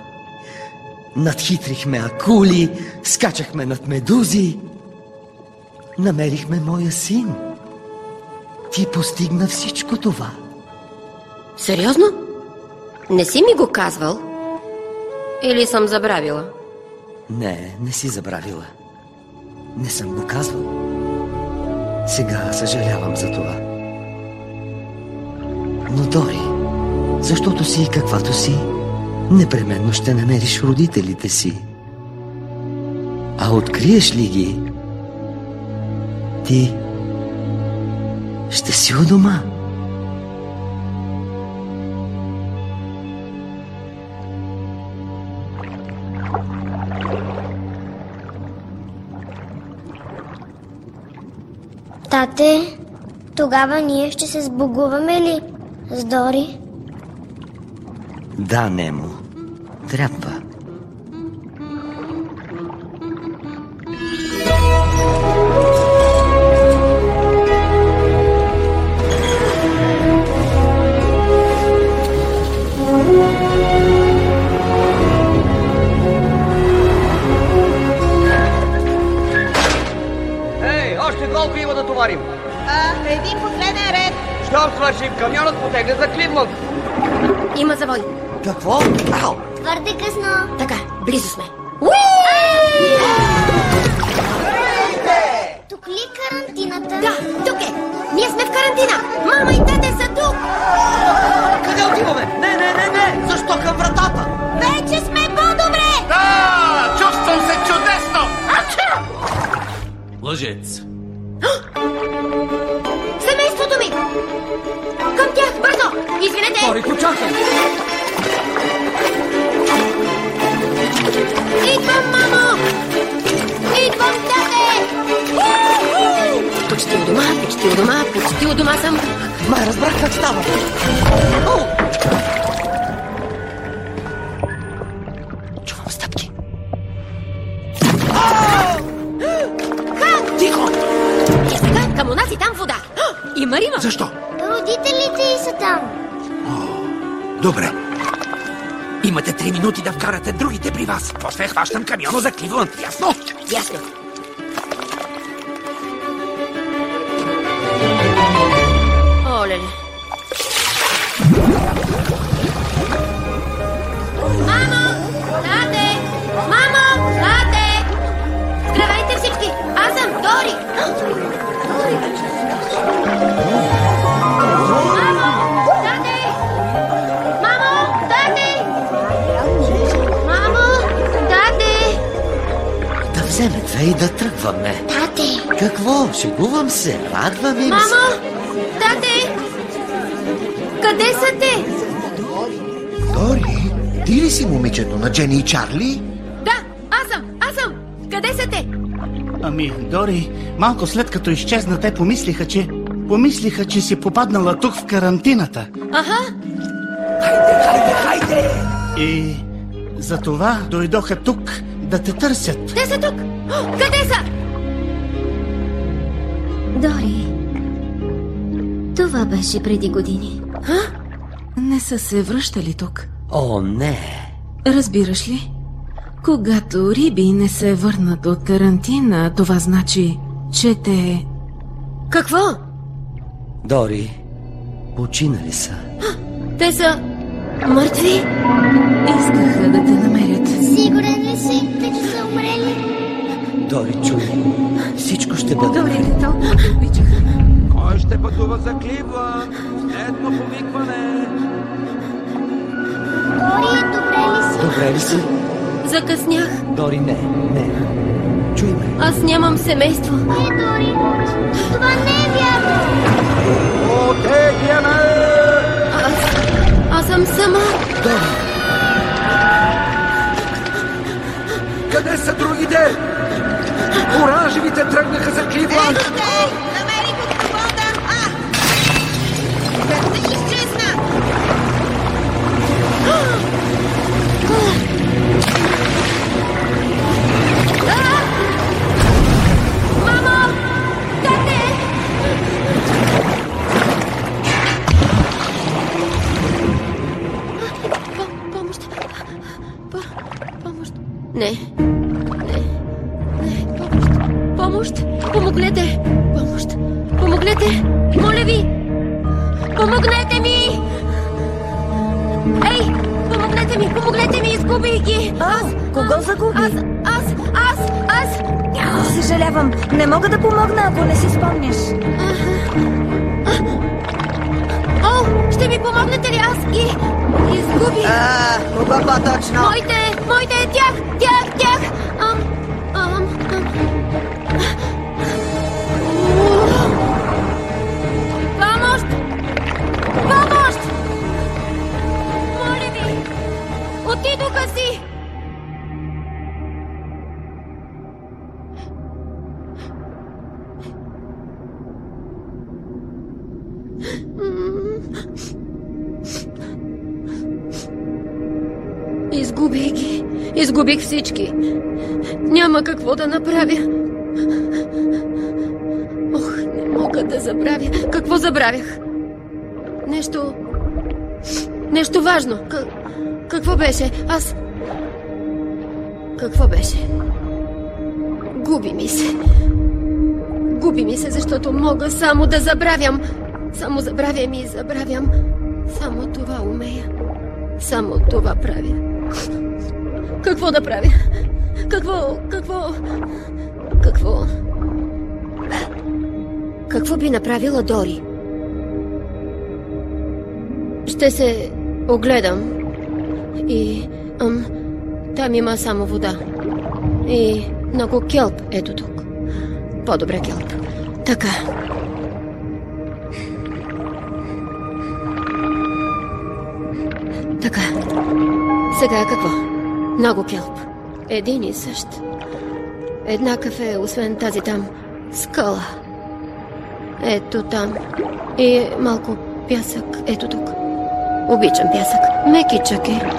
Надхитрихме акули, скачахме над медузи. Намерихме моя син. Ти постигна всичко това. Сериозно? Не си ми го казвал? Или съм забравила? Не, не си забравила. Не съм го казвал. Сега съжалявам за това. Но Дори, защото си каквато си, непременно ще намериш родителите си. А откриеш ли ги, ти ще си у дома. Тате, тогава ние ще се сбогуваме ли с Дори? Да, Немо. Трябва. Чарли? Да, аз съм, аз съм. Къде са те? Ами, Дори, малко след като изчезна, те помислиха, че... Помислиха, че си попаднала тук в карантината. Аха, Хайде, хайде! И за това дойдоха тук да те търсят. те са тук. О, Къде са? Дори, това беше преди години. Не са се връщали тук. О, не. Разбираш ли? Когато риби не се върнат от карантина, това значи, че те... Какво? Дори, починали са. Те са мъртви? Искаха да те намерят. Сигурен ли си, те, че са умрели? Дори, чуй. Всичко ще бъде. Добре, Литъл. Обичах. Кой ще пътува за Кливланд? Едно повикване. Дори, добре ли си? Добре ли си? Закъснях. Дори, не, не. Чуй ме. Аз нямам семейство. Не, Дори, това не е вярно. Отегляме! Аз, аз съм сама. Къде са другите? Оранжевите тръгнаха за Кливланд. Ето те! Не. Не. Не. Помощ! Помощ! Помогнете! Изгубих ги! А, кого загуби? Аз! Аз! Аз! Аз! Съжалявам, не мога да помогна, ако не си спомняш. О! Ще ми помогнете ли? Аз ги изгубих! А, кого по-точно? Моите! Моите! Тях! Тях! Всички. Няма какво да направя. Ох, не мога да забравя. Какво забравях? Нещо... Нещо важно. К... Какво беше? Аз... Какво беше? Губи ми се. Губи ми се, защото мога само да забравям. Само забравям и забравям. Само това умея. Само това правя. Какво да правя? Какво, какво, какво? Какво би направила Дори? Ще се огледам и ам, там има само вода. И много келп ето тук. По-добре келп. Така. Така. Сега какво? Много келп. Един и същ. Еднакъв е, освен тази там скала. Ето там. И малко пясък. Ето тук. Обичам пясък. Мекичък е.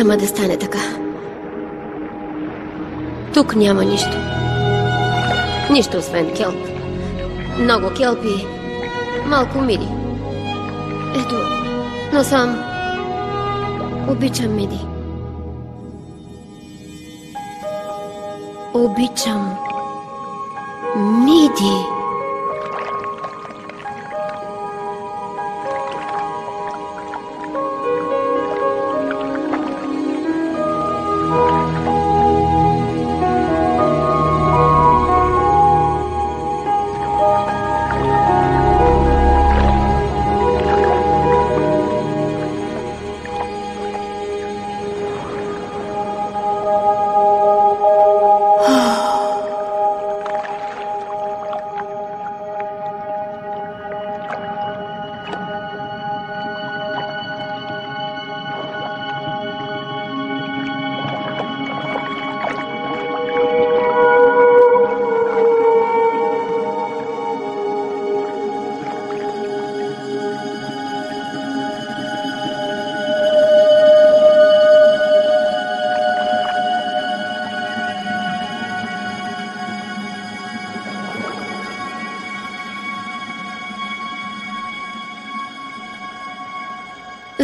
Няма да стане така. Тук няма нищо. Нищо освен келп. Много келпи, малко миди. Ето, но сам обичам миди. Обичам миди.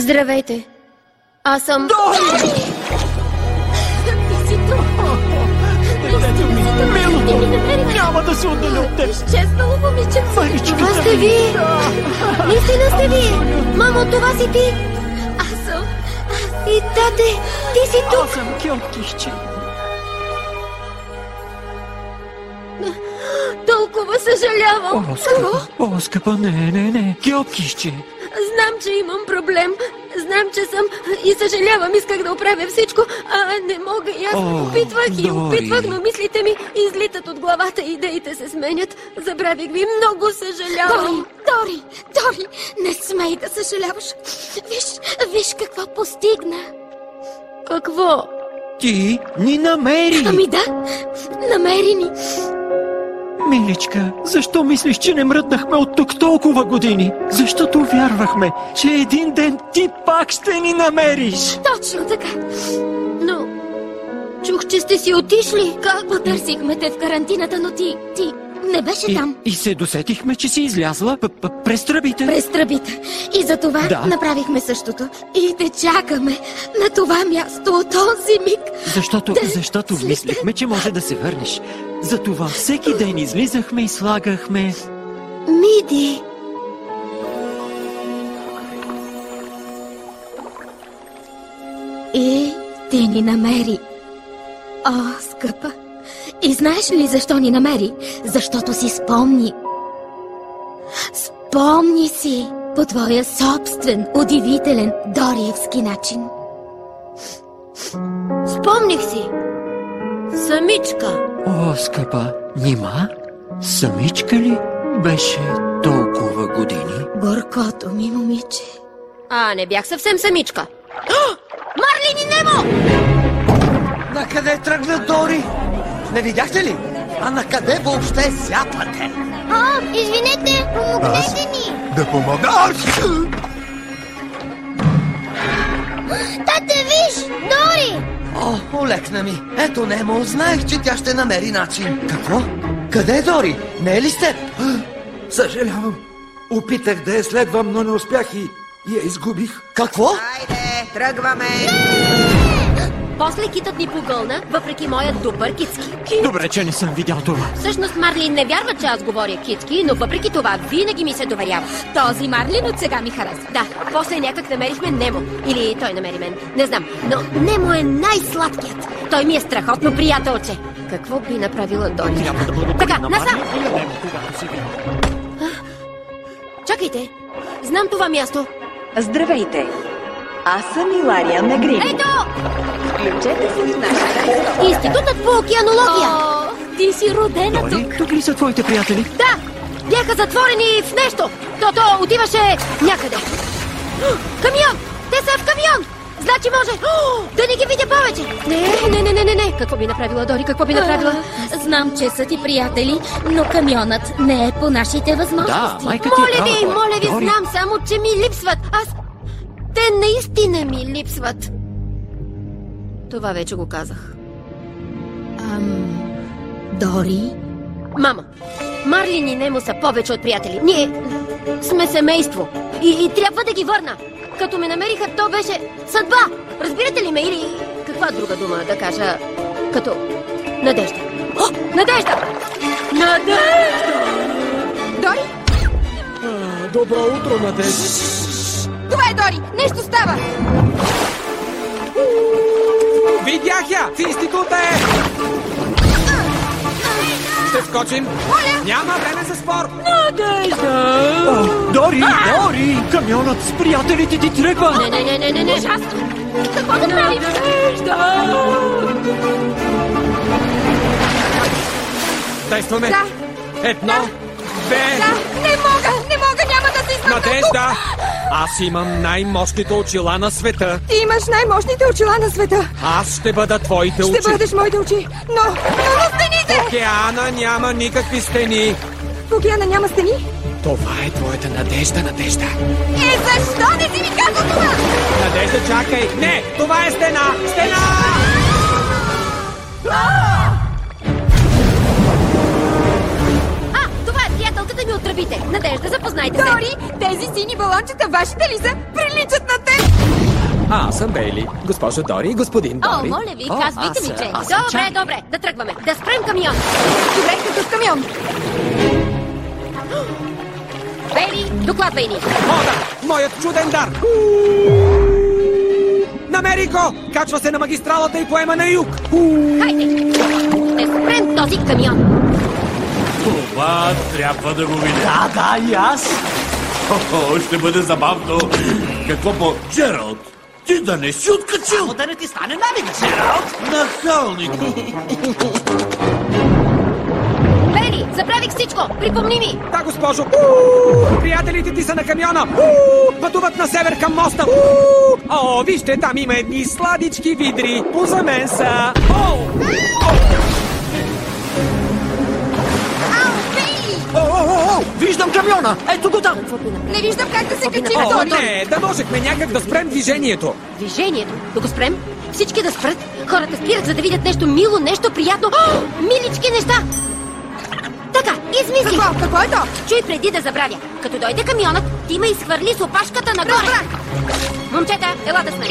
Здравейте. Аз съм... Дори! Ти си тук. Детето ми, милото! Няма да се отделя от теб! Изчезнало момиче. Маричката Това сте ви. Наистина сте ви. Мамо, това си ти. Аз съм. И тате, ти си тук. Аз съм Кьоткищи. Толкова съжалявам. О, скъпа, о, скъпа, не, не, не. Кьоткищи. Знам, че имам проблем. Знам, че съм и съжалявам, исках да оправя всичко, а не мога и аз О, опитвах и Дори. опитвах, но мислите ми излитат от главата, идеите се сменят. Забравих ви, много съжалявам. Дори, Дори, Дори, не смей да съжаляваш. Виж, виж какво постигна. Какво? Ти ни намери! Ами да, намери ни. Миличка, защо мислиш, че не мръднахме от тук толкова години? Защото вярвахме, че един ден ти пак ще ни намериш. Точно така. Но, чух, че сте си отишли. Как потърсихме те в карантината, но ти, ти не беше И, там. и се досетихме, че си излязла п- п- през тръбите. През тръбите. И за това Да. направихме същото. И те чакаме на това място от този миг. Защото, Да защото слезе. мислихме, че може да се върнеш. Затова всеки ден излизахме и слагахме... Миди. И ти ни намери. О, скъпа. И знаеш ли защо ни намери? Защото си спомни. Спомни си по твоя собствен, удивителен, дориевски начин. Спомних си. Самичка. О, скъпа, нима? Самичка ли беше толкова години? Горкото ми, момиче. А, не бях съвсем самичка. Марлин и Немо! На къде тръгна Дори? Не видяхте ли? А на къде въобще сяпате? О, извинете, помогнете ни! Да помогна. Тате, виж! Дори! О, олекна ми. Ето Немо, знаех, че тя ще намери начин. Какво? Къде е Дори? Не е ли с теб? Съжалявам. Опитах да я следвам, но не успях и я изгубих. Какво? Хайде, тръгваме! После китът ни погълна, въпреки моят добър китски. Добре, че не съм видял това. Всъщност Марлин не вярва, че аз говоря китски, но въпреки това винаги ми се доверява. Този Марлин от сега ми харесва. Да, после някак намерихме Немо. Или той намери мен. Не знам. Но Немо е най-сладкият. Той ми е страхотно приятелче. Какво би направила Дори? Трябва да благодарим Така, на насам! Чакайте. Знам това място. Здравейте! Аз съм Илария Мегрин. Ето! Включете се в нашата. Институтът по океанология. О, ти си родена тук. Дори, тук ли са твоите приятели? Да! Бяха затворени в нещо! То-то отиваше някъде! Камион! Те са в камион! Значи може О, да не ги видя повече! Не, не, не, не, не, не! Какво би направила, Дори? Какво би направила? А, Знам, че са ти приятели, но камионът не е по нашите възможности. Да, майка ти е Моля ви, права. моля ви, Дори. знам само, че ми липсват. Аз... Те наистина ми липсват. Това вече го казах. Ам... Дори? Мама, Марлин и Немо са повече от приятели. Ние сме семейство. И, и трябва да ги върна. Като ме намериха, то беше съдба. Разбирате ли ме? Или каква друга дума да кажа? Като надежда. О, надежда! Надежда! Дори? Добро утро, Надежда. Това е Дори! Нещо става! Видях я! В института е! Ще скочим? Моля! Няма време за спор! О, Дори, Дори! Камионът с приятелите ти тръгва! Не, не, не, не, не, не. Ужасно! Какво да правим? Действаме! Да. Едно, две... Да, не мога! Не мога! Няма да се измъкна Надежда! тук! Аз имам най-мощните очила на света. Ти имаш най-мощните очила на света. Аз ще бъда твоите Ще очи. бъдеш моите очи. Но, но на стените! В океана няма никакви стени. В океана няма стени? Това е твоята надежда, Надежда. Е, защо не си ми казал това? Надежда, чакай! Не! Това е стена! Стена! А, е приятелката ми от тръбите. Надежда, запознайте се. Дори, тези сини балончета вашите ли са? Приличат на теб! А, аз съм Бейли. Госпожа Дори и господин О, Дори. моля ви, О, казвайте аз, ми, че... аз съм Добре, Чак. добре, да тръгваме. Да спрем камион. Добре, какъв камион? Бейли, докладвай ни. О, да! Моят чуден дар! Намери го! Качва се на магистралата и поема на юг! Хайде! Ще спрем този камион. Това трябва да го видя. Да, да, и аз! О, ще бъде забавно. Какво по... Джералд, ти да не си откачил? Само да не ти стане навик, Джералд! Нахалник! Бейли, забравих всичко. Припомни ми. Да, госпожо! Приятелите ти са на камиона! Пътуват на север към моста! О, вижте, там има едни сладички видри! Поза мен са! О! О, о, о, о, виждам камиона! Ето го там! Не виждам как да се качим, О, не! Да можехме някак да спрем движението! Движението. Да го спрем? Всички да спрат. Хората спират, за да видят нещо мило, нещо приятно. О, милички неща. Така, измислих. Какво? Какво е то? Чуй преди да забравя. Като дойде камионът, ти ме изхвърли с опашката нагоре. Момчета, елата с мен.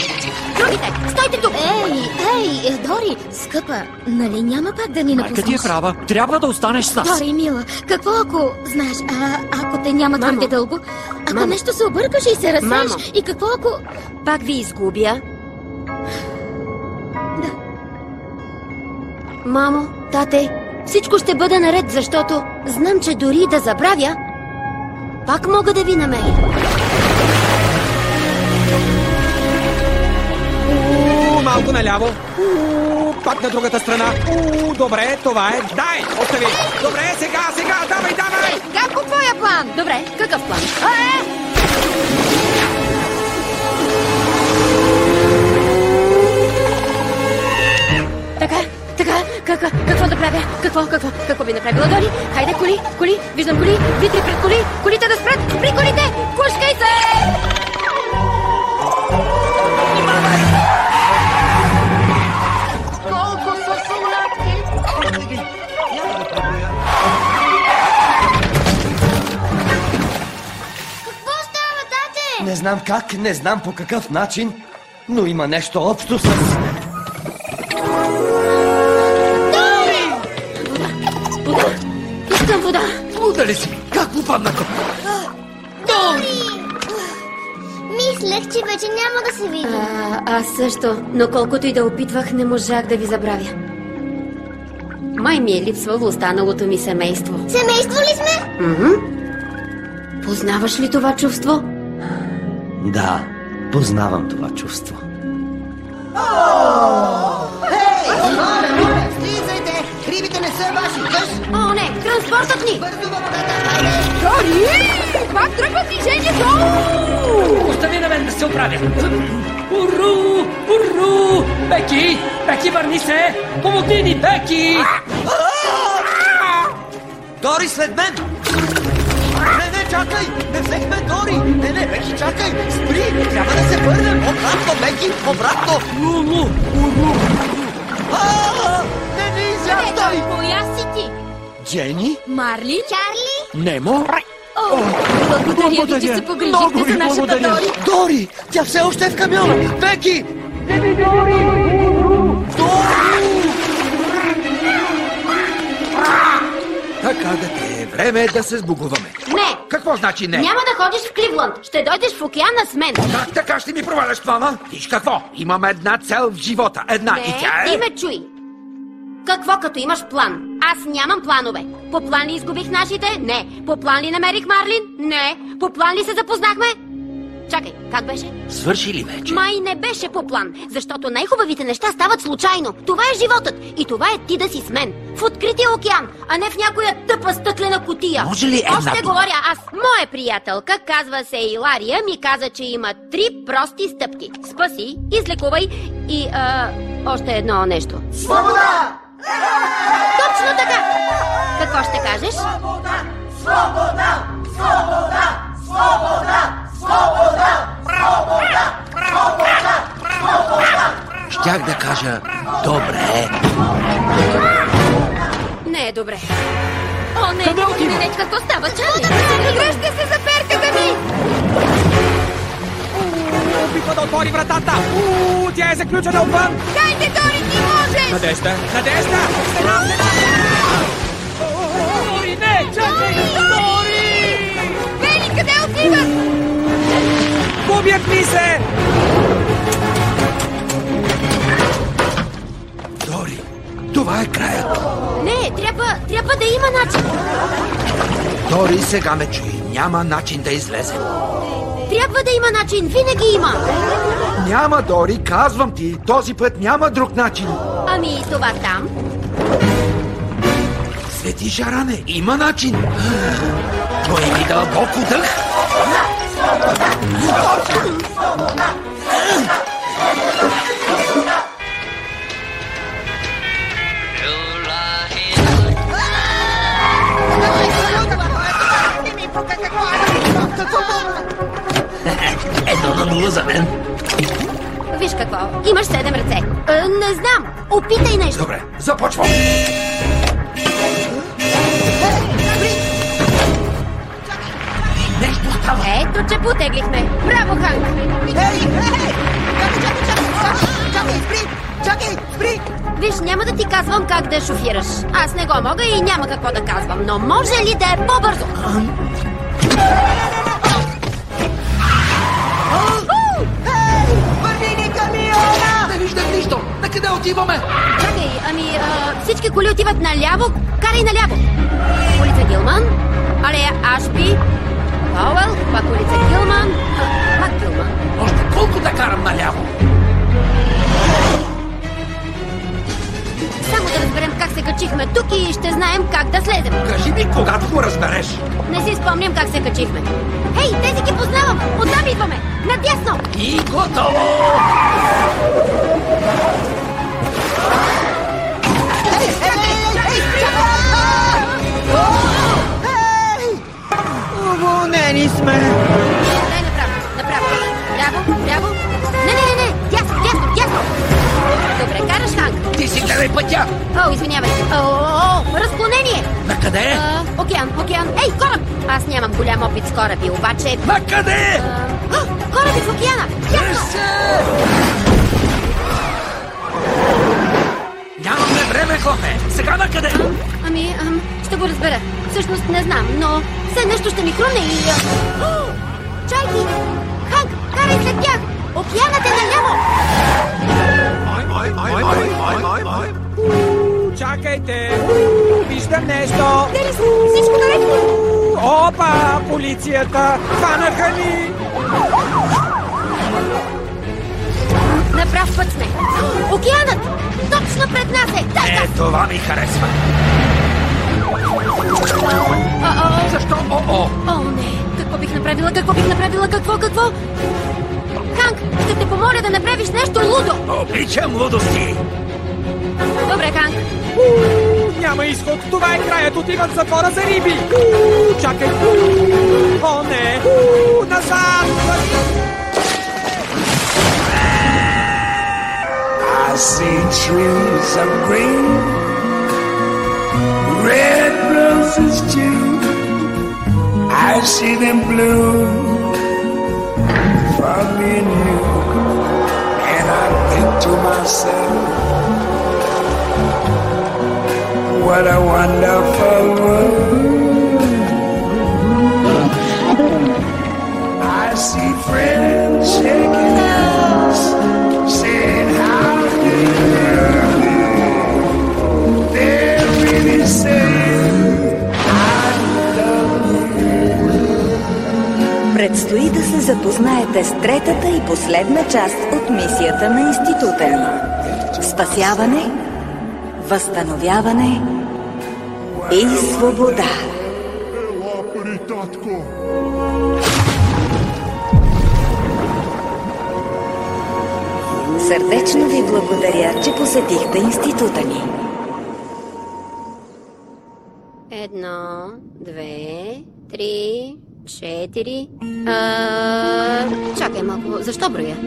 Другите, стойте тук. Ей, ей, е, Дори, скъпа, нали няма пак да ни Майка ти е напуснеш? права. Трябва да останеш с нас. Дори, мила, какво ако, знаеш, а, ако те няма Мамо. твърде дълго? Ако Мамо. нещо се объркаш и се разсееш? И какво ако... Пак ви изгубя. Да. Мамо, тате, всичко ще бъде наред, защото знам, че дори да забравя, пак мога да ви намеря. У, малко наляво. У, пак на другата страна. У, добре, това е. Дай, остави. Добре, сега, сега, давай, давай. Как по твоя план? Добре, какъв план? А, е! Какво, какво да правя? Какво, какво, какво би направила Дори? Хайде, коли, коли, виждам коли, витри пред коли, колите да спрат, при колите, пушкай се! Колко са сладки! Не знам как, не знам по какъв начин, но има нещо общо с... ли си? Как попадна тук? Дори! Мислех, че вече няма да се видим. А, аз също, но колкото и да опитвах, не можах да ви забравя. Май ми е липсвало останалото ми семейство. Семейство ли сме? Мгм. Познаваш ли това чувство? Да, познавам това чувство. Слизайте! Рибите не са ваши, къш! О, не! Транспортът ни! Дори! Пак тръгва движение долу! Остави на мен да се оправя. Уру! Уру! Беки! Беки, върни се! Помогни ни, Беки! Дори след мен! Не, не, чакай! Не взехме Дори! Не, не, Беки, чакай! Спри! Трябва да се върнем! Обратно, Беки! Обратно! Уру! Уру! Не ни изяждай! Коя си ти? Джени? Марли? Чарли? Немо? О, благодаря ви, че се погрижихте за нашата Дори. Дори! Тя все още е в камиона! Беки! Така, дете, време е да се сбогуваме. Не! Какво значи не? Няма да ходиш в Кливланд. Ще дойдеш в океана с мен. Как така ще ми проваляш плана? Виж какво, имам една цел в живота. Една Не, и тя е... ти ме чуй. Какво като имаш план? Аз нямам планове. По план ли изгубих нашите? Не. По план ли намерих Марлин? Не. По план ли се запознахме? Чакай, как беше? Свърши ли вече? Май не беше по план, защото най-хубавите неща стават случайно. Това е животът и това е ти да си с мен. В открития океан, а не в някоя тъпа стъклена котия. Може ли една Още говоря аз. Моя приятелка, казва се Илария, ми каза, че има три прости стъпки. Спаси, излекувай и а, още едно нещо. Свобода! Точно така! Какво ще кажеш? Свобода! Свобода! Свобода! Свобода! Свобода! Свобода! Свобода! Щях да кажа добре. Не е добре. О, не! Къде отива? Не, не, какво става? Чакай! Гръщте се за перката ми! Опитва да отвори вратата! Уу, тя е заключена отвън! Дайте, Дори, ти можеш! Надежда! Надежда! Стена! Дори, не! Чакай! Дори! Бели, къде отиват? Губят ми се! Дори, това е краят. Не, трябва, трябва да има начин. Дори, сега ме чуй. Няма начин да излезем. Трябва да има начин. Винаги има. Няма, Дори, казвам ти. Този път няма друг начин. Ами, това там. Свети Жаране, има начин. Поеми дълбоко дъх. Едно на нула за мен. Виж какво. Имаш седем ръце. А, не знам. Опитай нещо. Добре, започвам. Нещо става. Ето, че потеглихме. Браво, Ханк. Ей, ей, ей! Чакай, чакай, чакай! Чакай, спри! Чакай, спри! Виж, няма да ти казвам как да шофираш. Аз не го мога и няма какво да казвам, но може ли да е по-бързо? Виждам нищо. На къде отиваме? Чакай, ами а, всички коли отиват наляво. Карай наляво. Улица Гилман, алея Ашби, Пауел, пак улица Гилман, пак Гилман. Още колко да карам наляво? Само да разберем как се качихме тук и ще знаем как да слезем. Кажи ми, когато го разбереш. Не си спомням как се качихме. Хей, тези ги познавам! Оттам идваме! Надясно! И готово! Ей, ей, ей! Уволнени сме! Дай направо, направо. Ляво, ляво. Не, не, не, не! Дясно, дясно, дясно! Добре, караш, Ханк. Ти си Гледай пътя! О, извинявай. О, о, о, разклонение. Накъде? А, океан, океан. Ей, кораб! Аз нямам голям опит с кораби, обаче... Накъде? А, кораби в океана! Ясно! Нямаме време, Хоме! Сега накъде? Ами, ам, ще го разбера. Всъщност не знам, но все нещо ще ми хрумне и... чайки! Ханк, карай след тях! Океанът е наляво! Чакайте! Виждам нещо! Дели всичко наред ли? Опа! Полицията! Хванаха ни! На прав път сме. Океанът! Точно пред нас е! Дай Е, това ми харесва. О-о! Защо? О-о! О, не! Какво бих направила? Какво бих направила? Какво? Какво? Ханк, ще те помоля да направиш нещо лудо! Обичам лудости! Добре, Ханк. У, Няма изход! Това е краят! Отиват в затвора за риби! У, Чакай! У, О, не! У, Назад! I see trees of green, red roses too. I see them bloom for me and you. And I think to myself, What a wonderful world. I see friends shaking hands, saying how love you. They're really saying, I love Предстои да се запознаете с третата и последна част от мисията на института ни. Спасяване, възстановяване и свобода. Сърдечно ви благодаря, че посетихте института ни. Едно, две, три, четири... А, чакай малко, защо броя?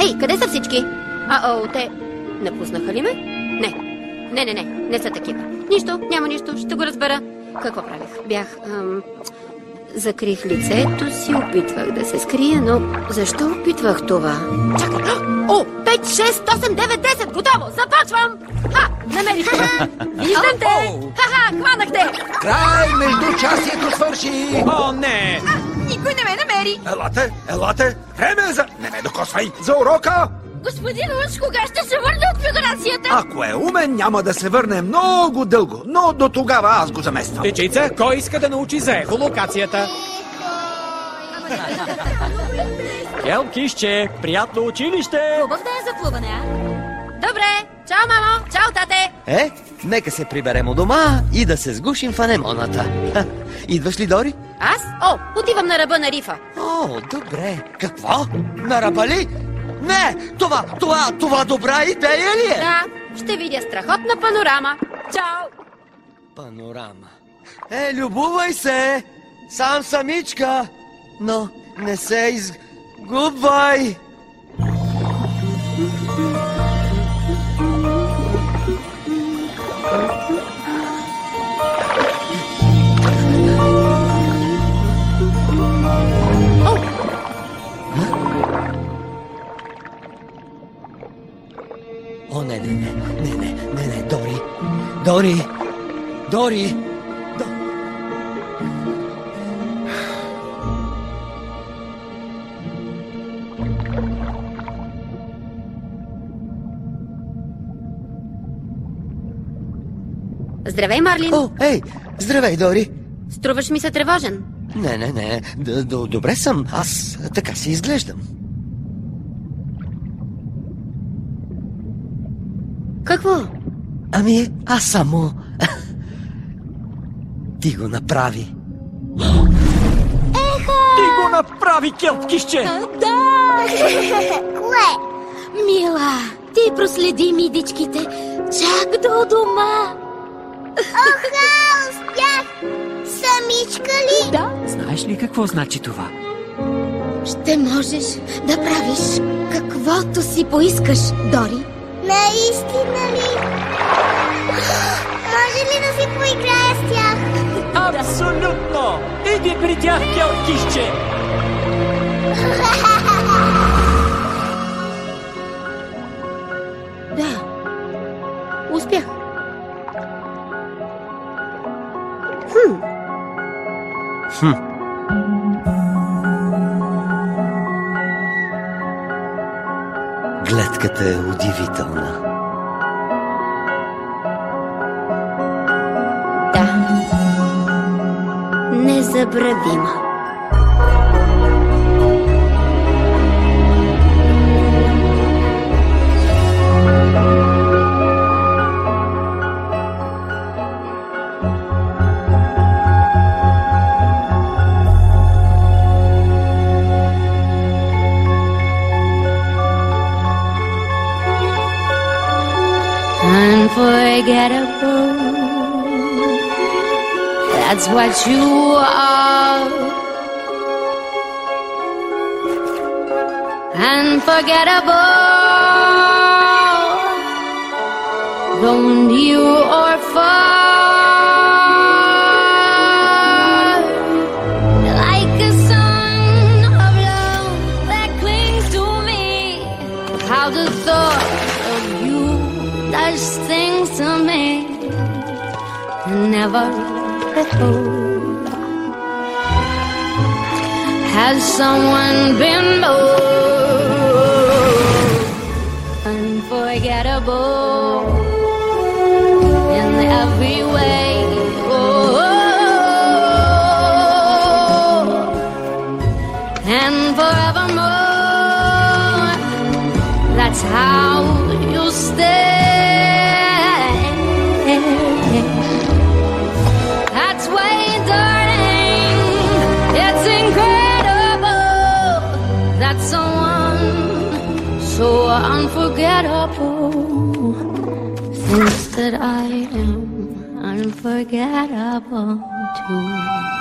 Ей, къде са всички? А, о, те напуснаха ли ме? Не, не, не, не, не са такива. Нищо, няма нищо, ще го разбера. Какво правих? Бях... Ам... Закрих лицето си, опитвах да се скрия, но защо опитвах това? Чакай! О, 5, 6, 8, 9, 10, готово! Започвам! Ха! Намерих! Виждам те! Ха-ха, хванахте! Край, междучасието свърши! О, не! Никой не ме намери! Елате, елате! Време е за... Не ме докосвай! За урока! Господин Лъч, кога ще се върне от фигурацията? Ако е умен, няма да се върне много дълго, но до тогава аз го замествам. Дечица, кой иска да научи за ехолокацията? Елкишче, приятно училище! Хубав да е за плуване, а? Добре! Чао, мамо! Чао, тате! Е, нека се приберем у дома и да се сгушим в анемоната. Ха, Идваш ли, Дори? Аз? О, отивам на ръба на рифа. О, добре. Какво? На ръба ли? Не, това, това, това добра идея ли е? Да, ще видя страхотна панорама. Чао! Панорама. Е, любувай се! Сам самичка! Но не се изгубвай! Не, не, не, не, не, не, не, Дори! Дори! Дори! До... Здравей, Марлин! О, ей! Здравей, Дори! Струваш ми се тревожен. Не, не, не. Д- д- добре съм. Аз така си изглеждам. Какво? Ами, аз само... Ти го направи. Ти го направи, келткище! Да! Кое? Мила, ти проследи мидичките чак до дома. Оха, успях! Самичка ли? Да. Знаеш ли какво значи това? Ще можеш да правиш каквото си поискаш, Дори. Наистина ли? Може ли да си поиграя с тях? Абсолютно! Иди при тях, Келкишче! Да. Успях. Хм. Хм. Гледката е удивителна. Да. Незабравима. Unforgettable. That's what you are. Unforgettable. Though near or never. Has someone been more? Unforgettable thinks that I am unforgettable too.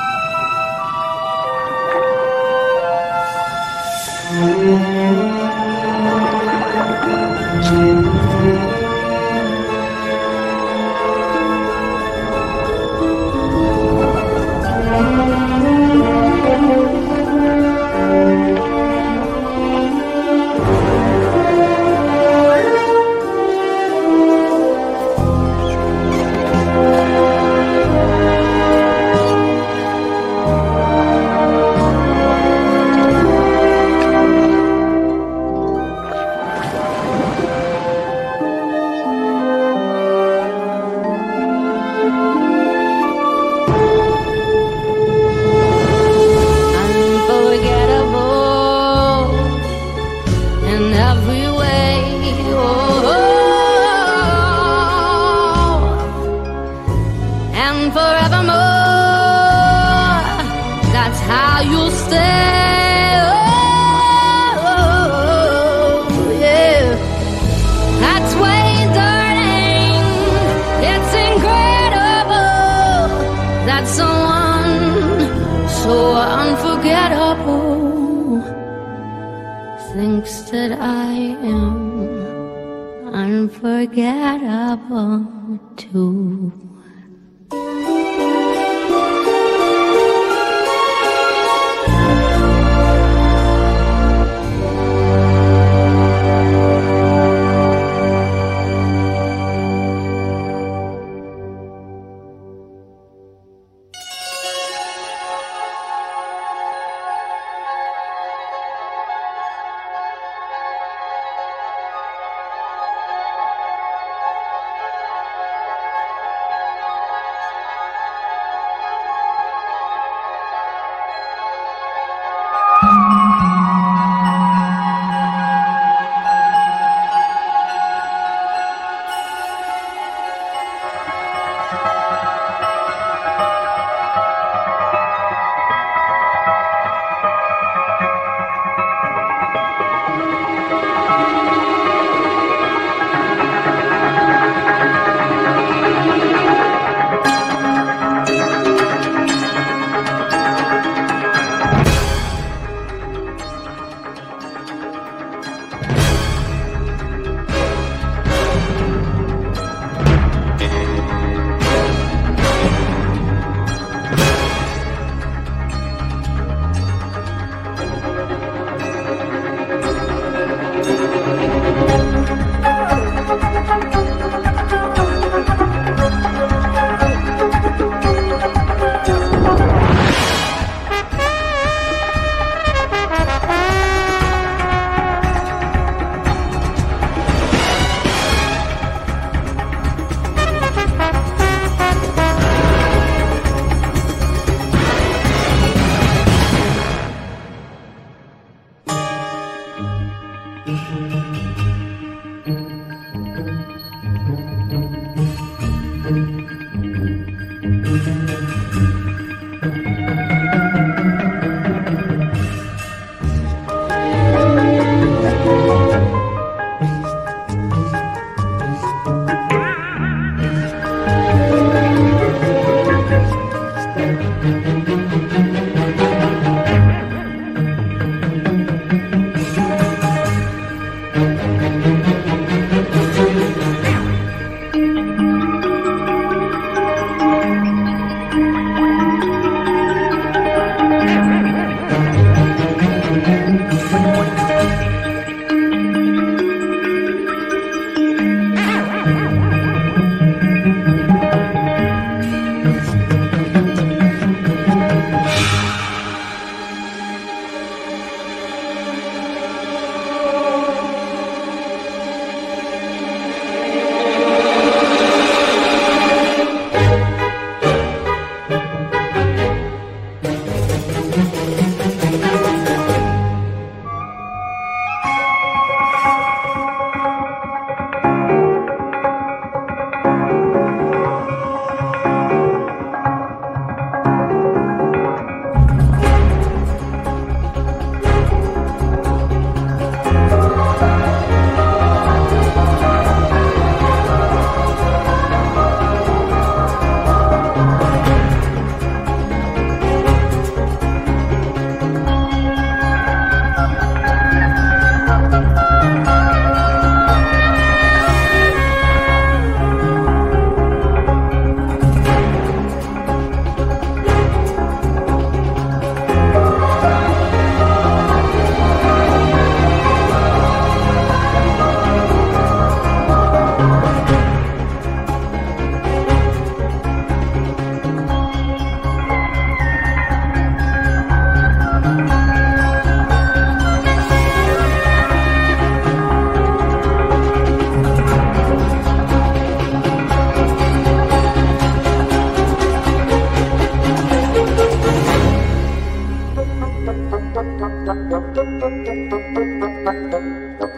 Música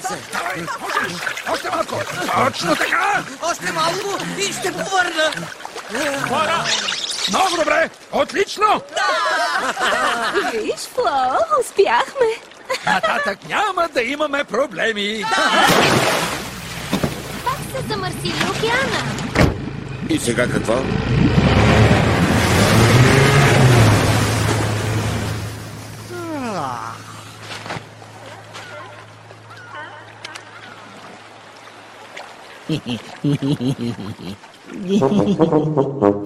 Търкаляй се. Още малко! Точно така! Още малко и ще повърна. Хора! Много добре! Отлично! Виж, Фло, успяхме. Нататък няма да имаме проблеми. Пак са замърсили океана. И сега какво? 嘿嘿嘿嘿嘿嘿嘿嘿嘿嘿嘿嘿嘿